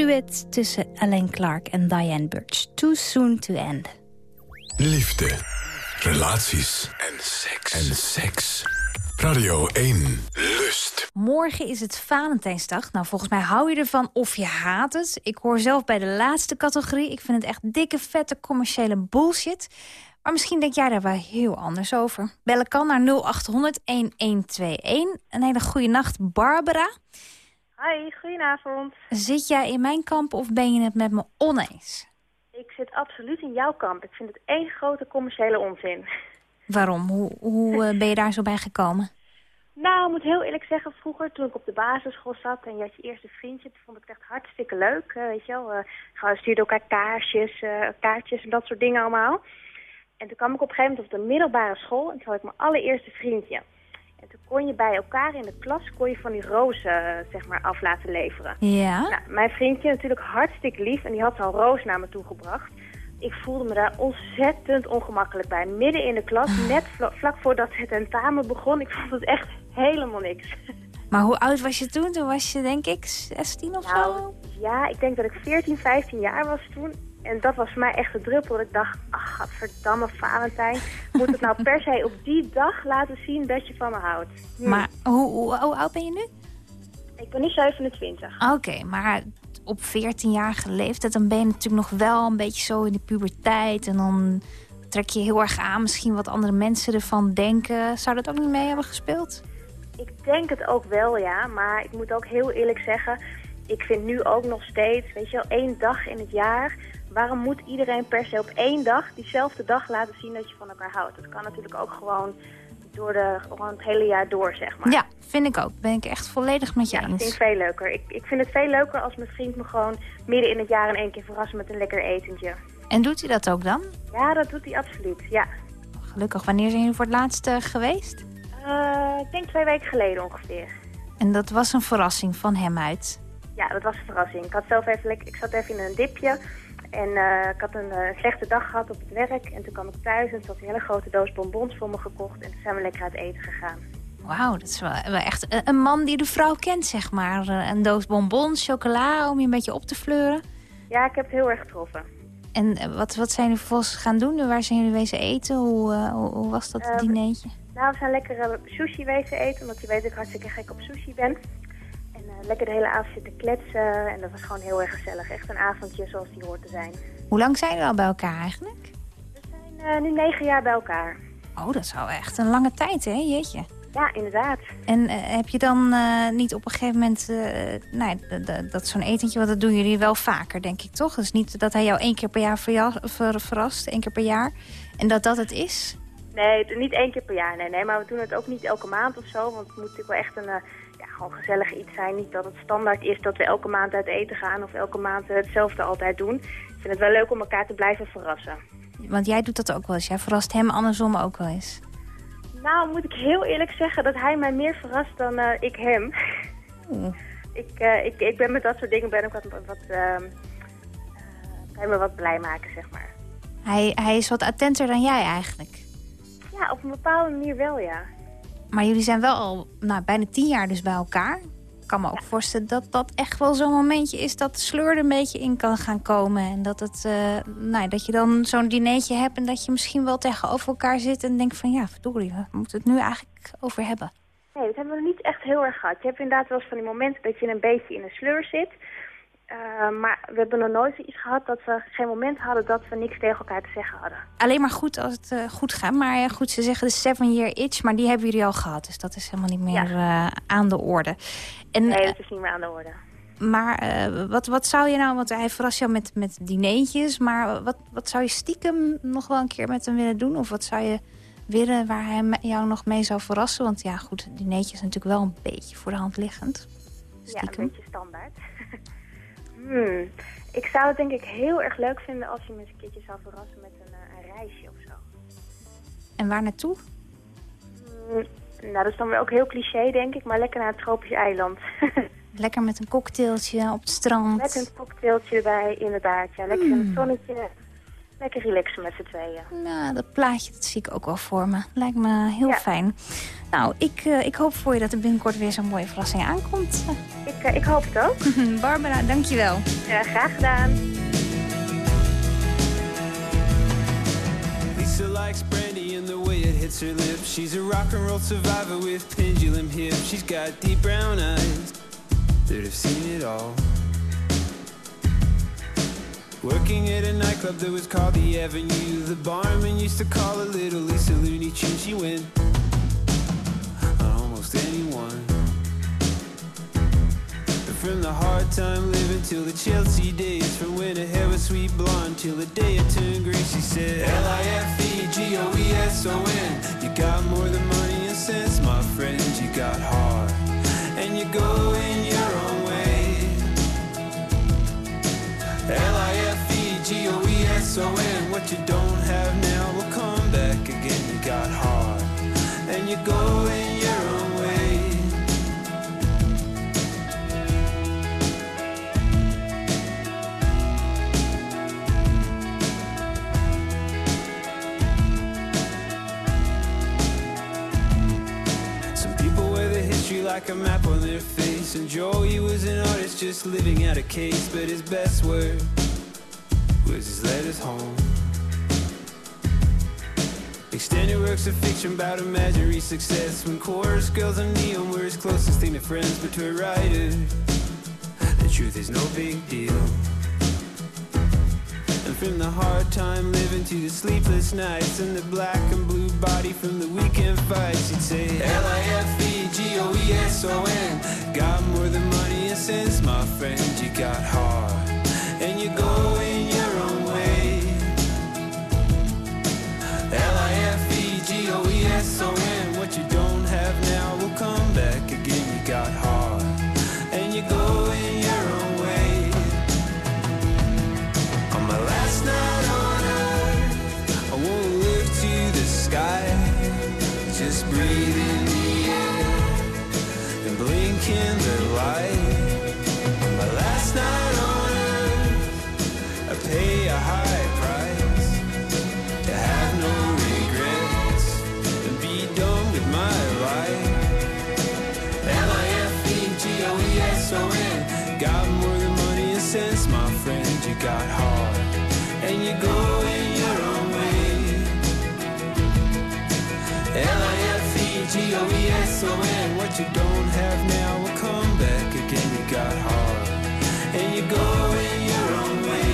Duet tussen Alain Clark en Diane Birch. Too soon to end. Liefde, relaties en seks. En seks. Radio 1, Lust. Morgen is het Valentijnsdag. Nou, volgens mij hou je ervan of je haat het. Ik hoor zelf bij de laatste categorie. Ik vind het echt dikke, vette, commerciële bullshit. Maar misschien denk jij daar wel heel anders over. Bellen kan naar 0800-1121. Een hele goede nacht, Barbara. Hi, goedenavond. Zit jij in mijn kamp of ben je het met me oneens? Ik zit absoluut in jouw kamp. Ik vind het één grote commerciële onzin. Waarom? Hoe, hoe (laughs) eh, ben je daar zo bij gekomen? Nou, ik moet heel eerlijk zeggen, vroeger toen ik op de basisschool zat en je had je eerste vriendje, vond ik het echt hartstikke leuk. eh, weet je wel, we stuurden elkaar kaarsjes, kaartjes en dat soort dingen allemaal. En toen kwam ik op een gegeven moment op de middelbare school en toen had ik mijn allereerste vriendje. En toen kon je bij elkaar in de klas kon je van die rozen eh, zeg maar af laten leveren. Ja? Nou, mijn vriendje natuurlijk hartstikke lief en die had zo'n roos naar me toegebracht. Ik voelde me daar ontzettend ongemakkelijk bij. Midden in de klas, net vla- vlak voordat het tentamen begon. Ik vond het echt helemaal niks. (laughs) Maar hoe oud was je toen? Toen was je denk ik 16 of zo? Nou, ja, ik denk dat ik 14, 15 jaar was toen. En dat was voor mij echt de druppel. Dat ik dacht, ach, verdamme Valentijn. Moet het nou per se op die dag laten zien dat je van me houdt? Hm. Maar hoe, hoe, hoe oud ben je nu? Ik ben nu 27. Oké, maar op 14-jarige leeftijd... dan ben je natuurlijk nog wel een beetje zo in de puberteit... en dan trek je heel erg aan misschien wat andere mensen ervan denken. Zou dat ook niet mee hebben gespeeld? Ik denk het ook wel, ja. Maar ik moet ook heel eerlijk zeggen... ik vind nu ook nog steeds, weet je wel, één dag in het jaar... waarom moet iedereen per se op één dag, diezelfde dag, laten zien dat je van elkaar houdt? Dat kan natuurlijk ook gewoon door de, gewoon het hele jaar door, zeg maar. Ja, vind ik ook. Ben ik echt volledig met je Ja, vind ik eens. veel leuker. Ik, ik vind het veel leuker als mijn vriend me gewoon midden in het jaar in één keer verrast met een lekker etentje. En doet hij dat ook dan? Ja, dat doet hij absoluut, ja. Gelukkig. Wanneer zijn jullie voor het laatst eh, geweest? Eh, ik denk twee weken geleden ongeveer. En dat was een verrassing van hem uit. Ja, dat was een verrassing. Ik, had zelf even, ik zat even in een dipje. En eh, ik had een eh, slechte dag gehad op het werk. En toen kwam ik thuis en toen had een hele grote doos bonbons voor me gekocht. En toen zijn we lekker uit eten gegaan. Wauw, dat is wel, echt een- man die de vrouw kent, zeg maar. Eh, Een doos bonbons, chocola, om je een beetje op te fleuren. Ja, ik heb het heel erg getroffen. En wat, wat zijn jullie vervolgens gaan doen? Waar zijn jullie wezen eten? Hoe, hoe, hoe was dat Eh, dinertje? Nou, we zijn lekker sushi wezen eten, omdat je weet dat ik hartstikke gek op sushi ben. Eh, lekker de hele avond zitten kletsen. En dat was gewoon heel erg gezellig. Echt een avondje zoals die hoort te zijn. Hoe lang zijn jullie al bij elkaar eigenlijk? We zijn eh, nu negen jaar bij elkaar. Oh, dat is wel echt een lange tijd, hè? Jeetje. Ja, inderdaad. En eh, heb je dan niet op een gegeven moment... eh, nou, dat zo'n etentje, want dat doen jullie wel vaker, denk ik, toch? Dus niet dat hij jou één keer per jaar verja- ver- verrast, één keer per jaar. En dat dat het is? Nee, niet één keer per jaar. Nee, nee, maar we doen het ook niet elke maand of zo. Want het moet natuurlijk wel echt een gewoon gezellig iets zijn. Niet dat het standaard is dat we elke maand uit eten gaan of elke maand hetzelfde altijd doen. Ik vind het wel leuk om elkaar te blijven verrassen. Want jij doet dat ook wel eens. Jij verrast hem andersom ook wel eens. Nou, moet ik heel eerlijk zeggen dat hij mij meer verrast dan eh, ik hem. (laughs) Ik, eh, ik, ik ben met dat soort dingen ben ik wat, wat ehm, eh, kan me wat blij maken, zeg maar. Hij, hij is wat attenter dan jij eigenlijk. Ja, op een bepaalde manier wel, ja. Maar jullie zijn wel al nou, bijna tien jaar dus bij elkaar. kan me ook voorstellen dat dat echt wel zo'n momentje is... dat de sleur er een beetje in kan gaan komen. En dat, het, eh, nou, dat je dan zo'n dinertje hebt... en dat je misschien wel tegenover elkaar zit en denkt van... ja, verdorie, we moeten het nu eigenlijk over hebben. Nee, dat hebben we niet echt heel erg gehad. Je hebt inderdaad wel eens van die momenten dat je een beetje in een sleur zit. Eh, maar we hebben nog nooit iets gehad dat we geen moment hadden dat we niks tegen elkaar te zeggen hadden. Alleen maar goed als het eh, goed gaat. Maar ja, goed, ze zeggen de seven year itch, maar die hebben jullie al gehad. Dus dat is helemaal niet meer eh, aan de orde. En, nee, dat is niet meer aan de orde. Maar wat, wat zou je nou, want hij verrast jou met, met dineetjes... maar wat, wat zou je stiekem nog wel een keer met hem willen doen? Of wat zou je willen waar hij jou nog mee zou verrassen? Want ja, goed, dineetje is natuurlijk wel een beetje voor de hand liggend. Ja, een beetje standaard. Hmm. Ik zou het denk ik heel erg leuk vinden als je me eens een keertje zou verrassen met een, eh, een reisje of zo. En waar naartoe? Hmm, Nou, dat is dan weer ook heel cliché, denk ik, maar lekker naar het tropisch eiland. (laughs) Lekker met een cocktailtje op het strand. Met een cocktailtje erbij, inderdaad. Ja, lekker in Hmm. het zonnetje. Lekker relaxen met z'n tweeën. Nou, dat plaatje dat zie ik ook wel voor me. Lijkt me heel fijn. Nou, ik, eh, ik hoop voor je dat er binnenkort weer zo'n mooie verrassing aankomt. Ik, eh, ik hoop het ook. (laughs) Barbara, dankjewel. Ja, graag gedaan. Lisa likes brandy and the way it hits her lips. She's a rock and roll survivor with pendulum hips. She's got deep brown eyes that have seen it all. Working at a nightclub that was called the Avenue. The barman used to call her Little Lisa Looney Tune. She went on almost anyone. But from the hard time living till the Chelsea days, from when her hair was sweet blonde till the day it turned gray, she said L-I-F-E-G-O-E-S-O-N. You got more than money and sense, my friend. You got heart, and you go in your L-I-F-E-G-O-E-S-O-N. What you don't have now will come back again. You got heart, and you go in your own way. Some people wear the history like a map on their face. And Joey was an artist just living out a case. But his best word was his letters home. Extended works of fiction about imaginary success. When chorus girls and neon were his closest thing to friends. But to a writer, the truth is no big deal. And from the hard time living to the sleepless nights and the black and blue body from the weekend fights, you'd say L-I-F-E-G-O-E-S-O-N. Got more than money and sense, my friend. You got heart, and you go in your own way. L-I-F-E-G-O-E-S-O-N. You don't have now will come back again. You got heart, and you go in your own way.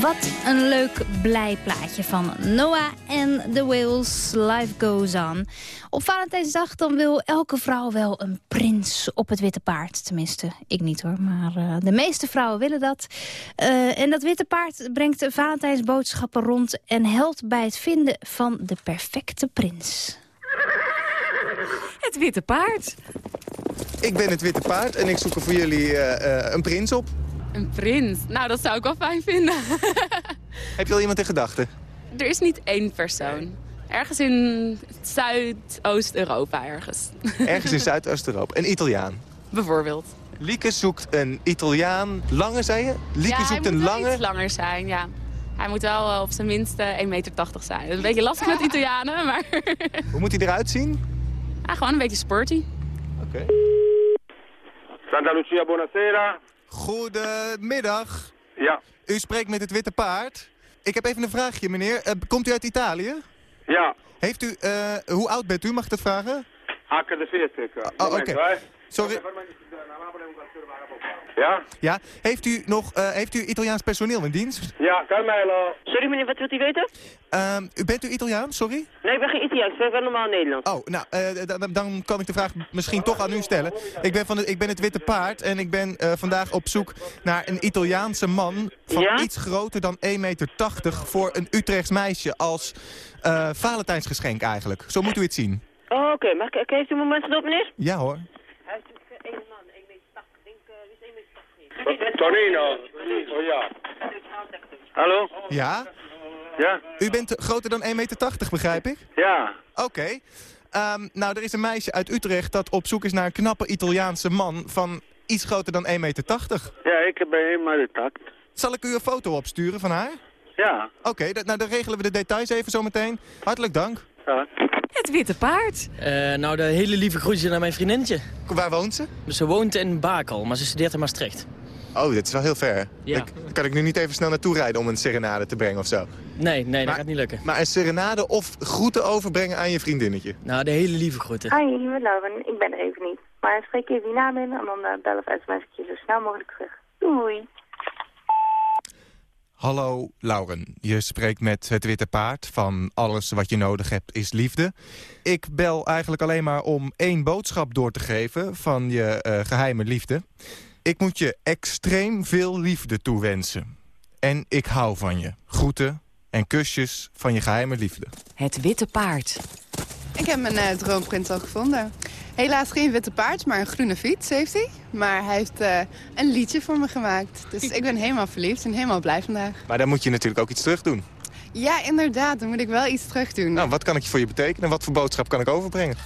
Wat een leuk blij plaatje van Noah en The Whales. Life goes on. Op Valentijnsdag dan wil elke vrouw wel een prins op het witte paard. Tenminste, ik niet hoor, maar eh, de meeste vrouwen willen dat. Eh, en dat witte paard brengt de Valentijnsboodschappen rond... en helpt bij het vinden van de perfecte prins. Het witte paard. Ik ben het Witte Paard en ik zoek er voor jullie eh, eh, een prins op. Een prins. Nou, dat zou ik wel fijn vinden. (laughs) Heb je al iemand in gedachten? er is niet één persoon. Ergens in Zuidoost-Europa ergens. Ergens in (laughs) Zuidoost-Europa. Een Italiaan. Bijvoorbeeld. Lieke zoekt een Italiaan. Lange, zei je? Lieke ja, zoekt een moet lange. iets langer zijn, ja. Hij moet wel eh, op zijn minst eh, 1,80 meter zijn. Dat is een beetje lastig met Italianen, maar Hoe moet hij eruit zien? ah, gewoon een beetje sporty. Santa Lucia, buonasera. Goedemiddag. Ja. U spreekt met het Witte Paard. Ik heb even een vraagje, meneer. Eh, komt u uit Italië? Ja. Heeft u, eh, hoe oud bent u, mag ik dat vragen? H40. Oh, oké. Sorry. Ja? Ja, heeft u nog, eh, heeft u Italiaans personeel in dienst? Ja, Carmelo. Sorry meneer, wat wilt u weten? Ehm, u bent u Italiaans, sorry? Nee, ik ben geen Italiaans, ik ben wel normaal Nederlands. Oh, nou, eh, dan- dan kan ik de vraag misschien toch aan u stellen. Ik ben, van de, ik ben het Witte Paard en ik ben eh, vandaag op zoek naar een Italiaanse man... van Ja? iets groter dan 1,80 meter voor een Utrechts meisje als eh, Valentijnsgeschenk eigenlijk. Zo moet u het zien. Oh, oké, maar heeft u een moment geduld meneer? Ja hoor. Tonino. Oh ja. Hallo? Ja? Ja? U bent groter dan 1,80 meter, begrijp ik? Ja. Oké. Ehm, nou, er is een meisje uit Utrecht dat op zoek is naar een knappe Italiaanse man van iets groter dan 1,80 meter. Ja, ik ben helemaal de tact. Zal ik u een foto opsturen van haar? Ja. Oké, nou dan regelen we de details even zo meteen. Hartelijk dank. Ja. Het Witte Paard. Eh, nou, de hele lieve groetjes naar mijn vriendinnetje. Waar woont ze? Ze woont in Bakel, maar ze studeert in Maastricht. Oh, dit is wel heel ver. Ja. Ik- kan ik nu niet even snel naartoe rijden om een serenade te brengen of zo? Nee, nee, dat Maar- gaat niet lukken. Maar een serenade of groeten overbrengen aan je vriendinnetje? Nou, de hele lieve groeten. Hi, met Lauren. Ik ben er even niet. Maar spreek even je naam in en dan uh, bel of sms ik je zo snel mogelijk terug. Doei. Hallo Lauren, je spreekt met het Witte Paard van Alles wat je nodig hebt is liefde. Ik bel eigenlijk alleen maar om één boodschap door te geven van je eh, geheime liefde. Ik moet je extreem veel liefde toewensen. En ik hou van je. Groeten en kusjes van je geheime liefde. Het Witte Paard. Ik heb mijn eh, droomprins al gevonden. Helaas geen witte paard, maar een groene fiets heeft hij. Maar hij heeft eh, een liedje voor me gemaakt. Dus ik ben helemaal verliefd en helemaal blij vandaag. Maar dan moet je natuurlijk ook iets terug doen. Ja, inderdaad. Dan moet ik wel iets terug doen. Nou, wat kan ik voor je betekenen? Wat voor boodschap kan ik overbrengen?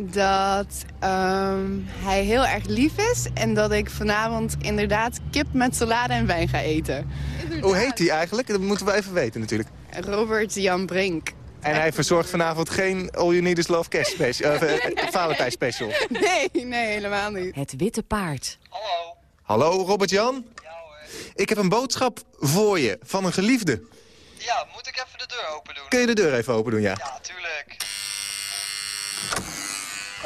Dat ehm, hij heel erg lief is en dat ik vanavond inderdaad kip met salade en wijn ga eten. Hoe heet hij eigenlijk? Dat moeten we even weten natuurlijk. Robert Jan Brink. En hij verzorgt vanavond geen All You Need Is Love Cash special, uh, Valentijn special. Nee, nee, helemaal niet. Het Witte Paard. Hallo, Robert-Jan? Ik heb een boodschap voor je, van een geliefde. Ja, moet ik even de deur open doen? Kun je de deur even open doen, ja? Ja, tuurlijk.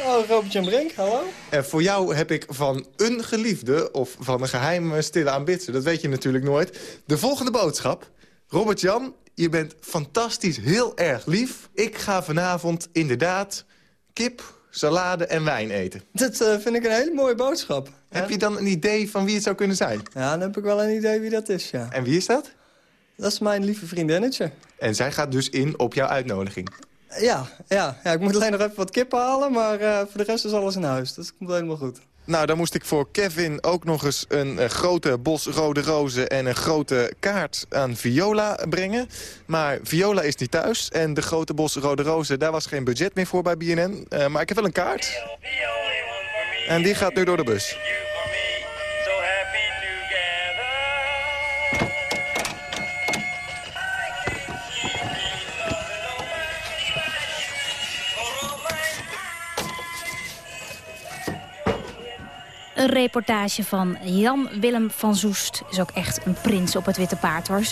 Oh, Robert-Jan Brink, hallo? En voor jou heb ik van een geliefde, of van een geheime stille aanbidster... dat weet je natuurlijk nooit, de volgende boodschap. Robert-Jan, je bent fantastisch heel erg lief. Ik ga vanavond inderdaad kip, salade en wijn eten. Dat eh, vind ik een hele mooie boodschap. Heb je dan een idee van wie het zou kunnen zijn? Ja, dan heb ik wel een idee wie dat is, ja. En wie is dat? Dat is mijn lieve vriendinnetje. En zij gaat dus in op jouw uitnodiging. Ja, ja, ja, ik moet alleen nog even wat kippen halen, maar eh, voor de rest is alles in huis. Dus het komt helemaal goed. Nou, dan moest ik voor Kevin ook nog eens een eh, grote bos rode rozen... en een grote kaart aan Viola brengen. Maar Viola is niet thuis. En de grote bos rode rozen, daar was geen budget meer voor bij BNN. Eh, maar ik heb wel een kaart. En die gaat nu door de bus. Een reportage van Jan Willem van Zoest. Is ook echt een prins op het witte paard hoor.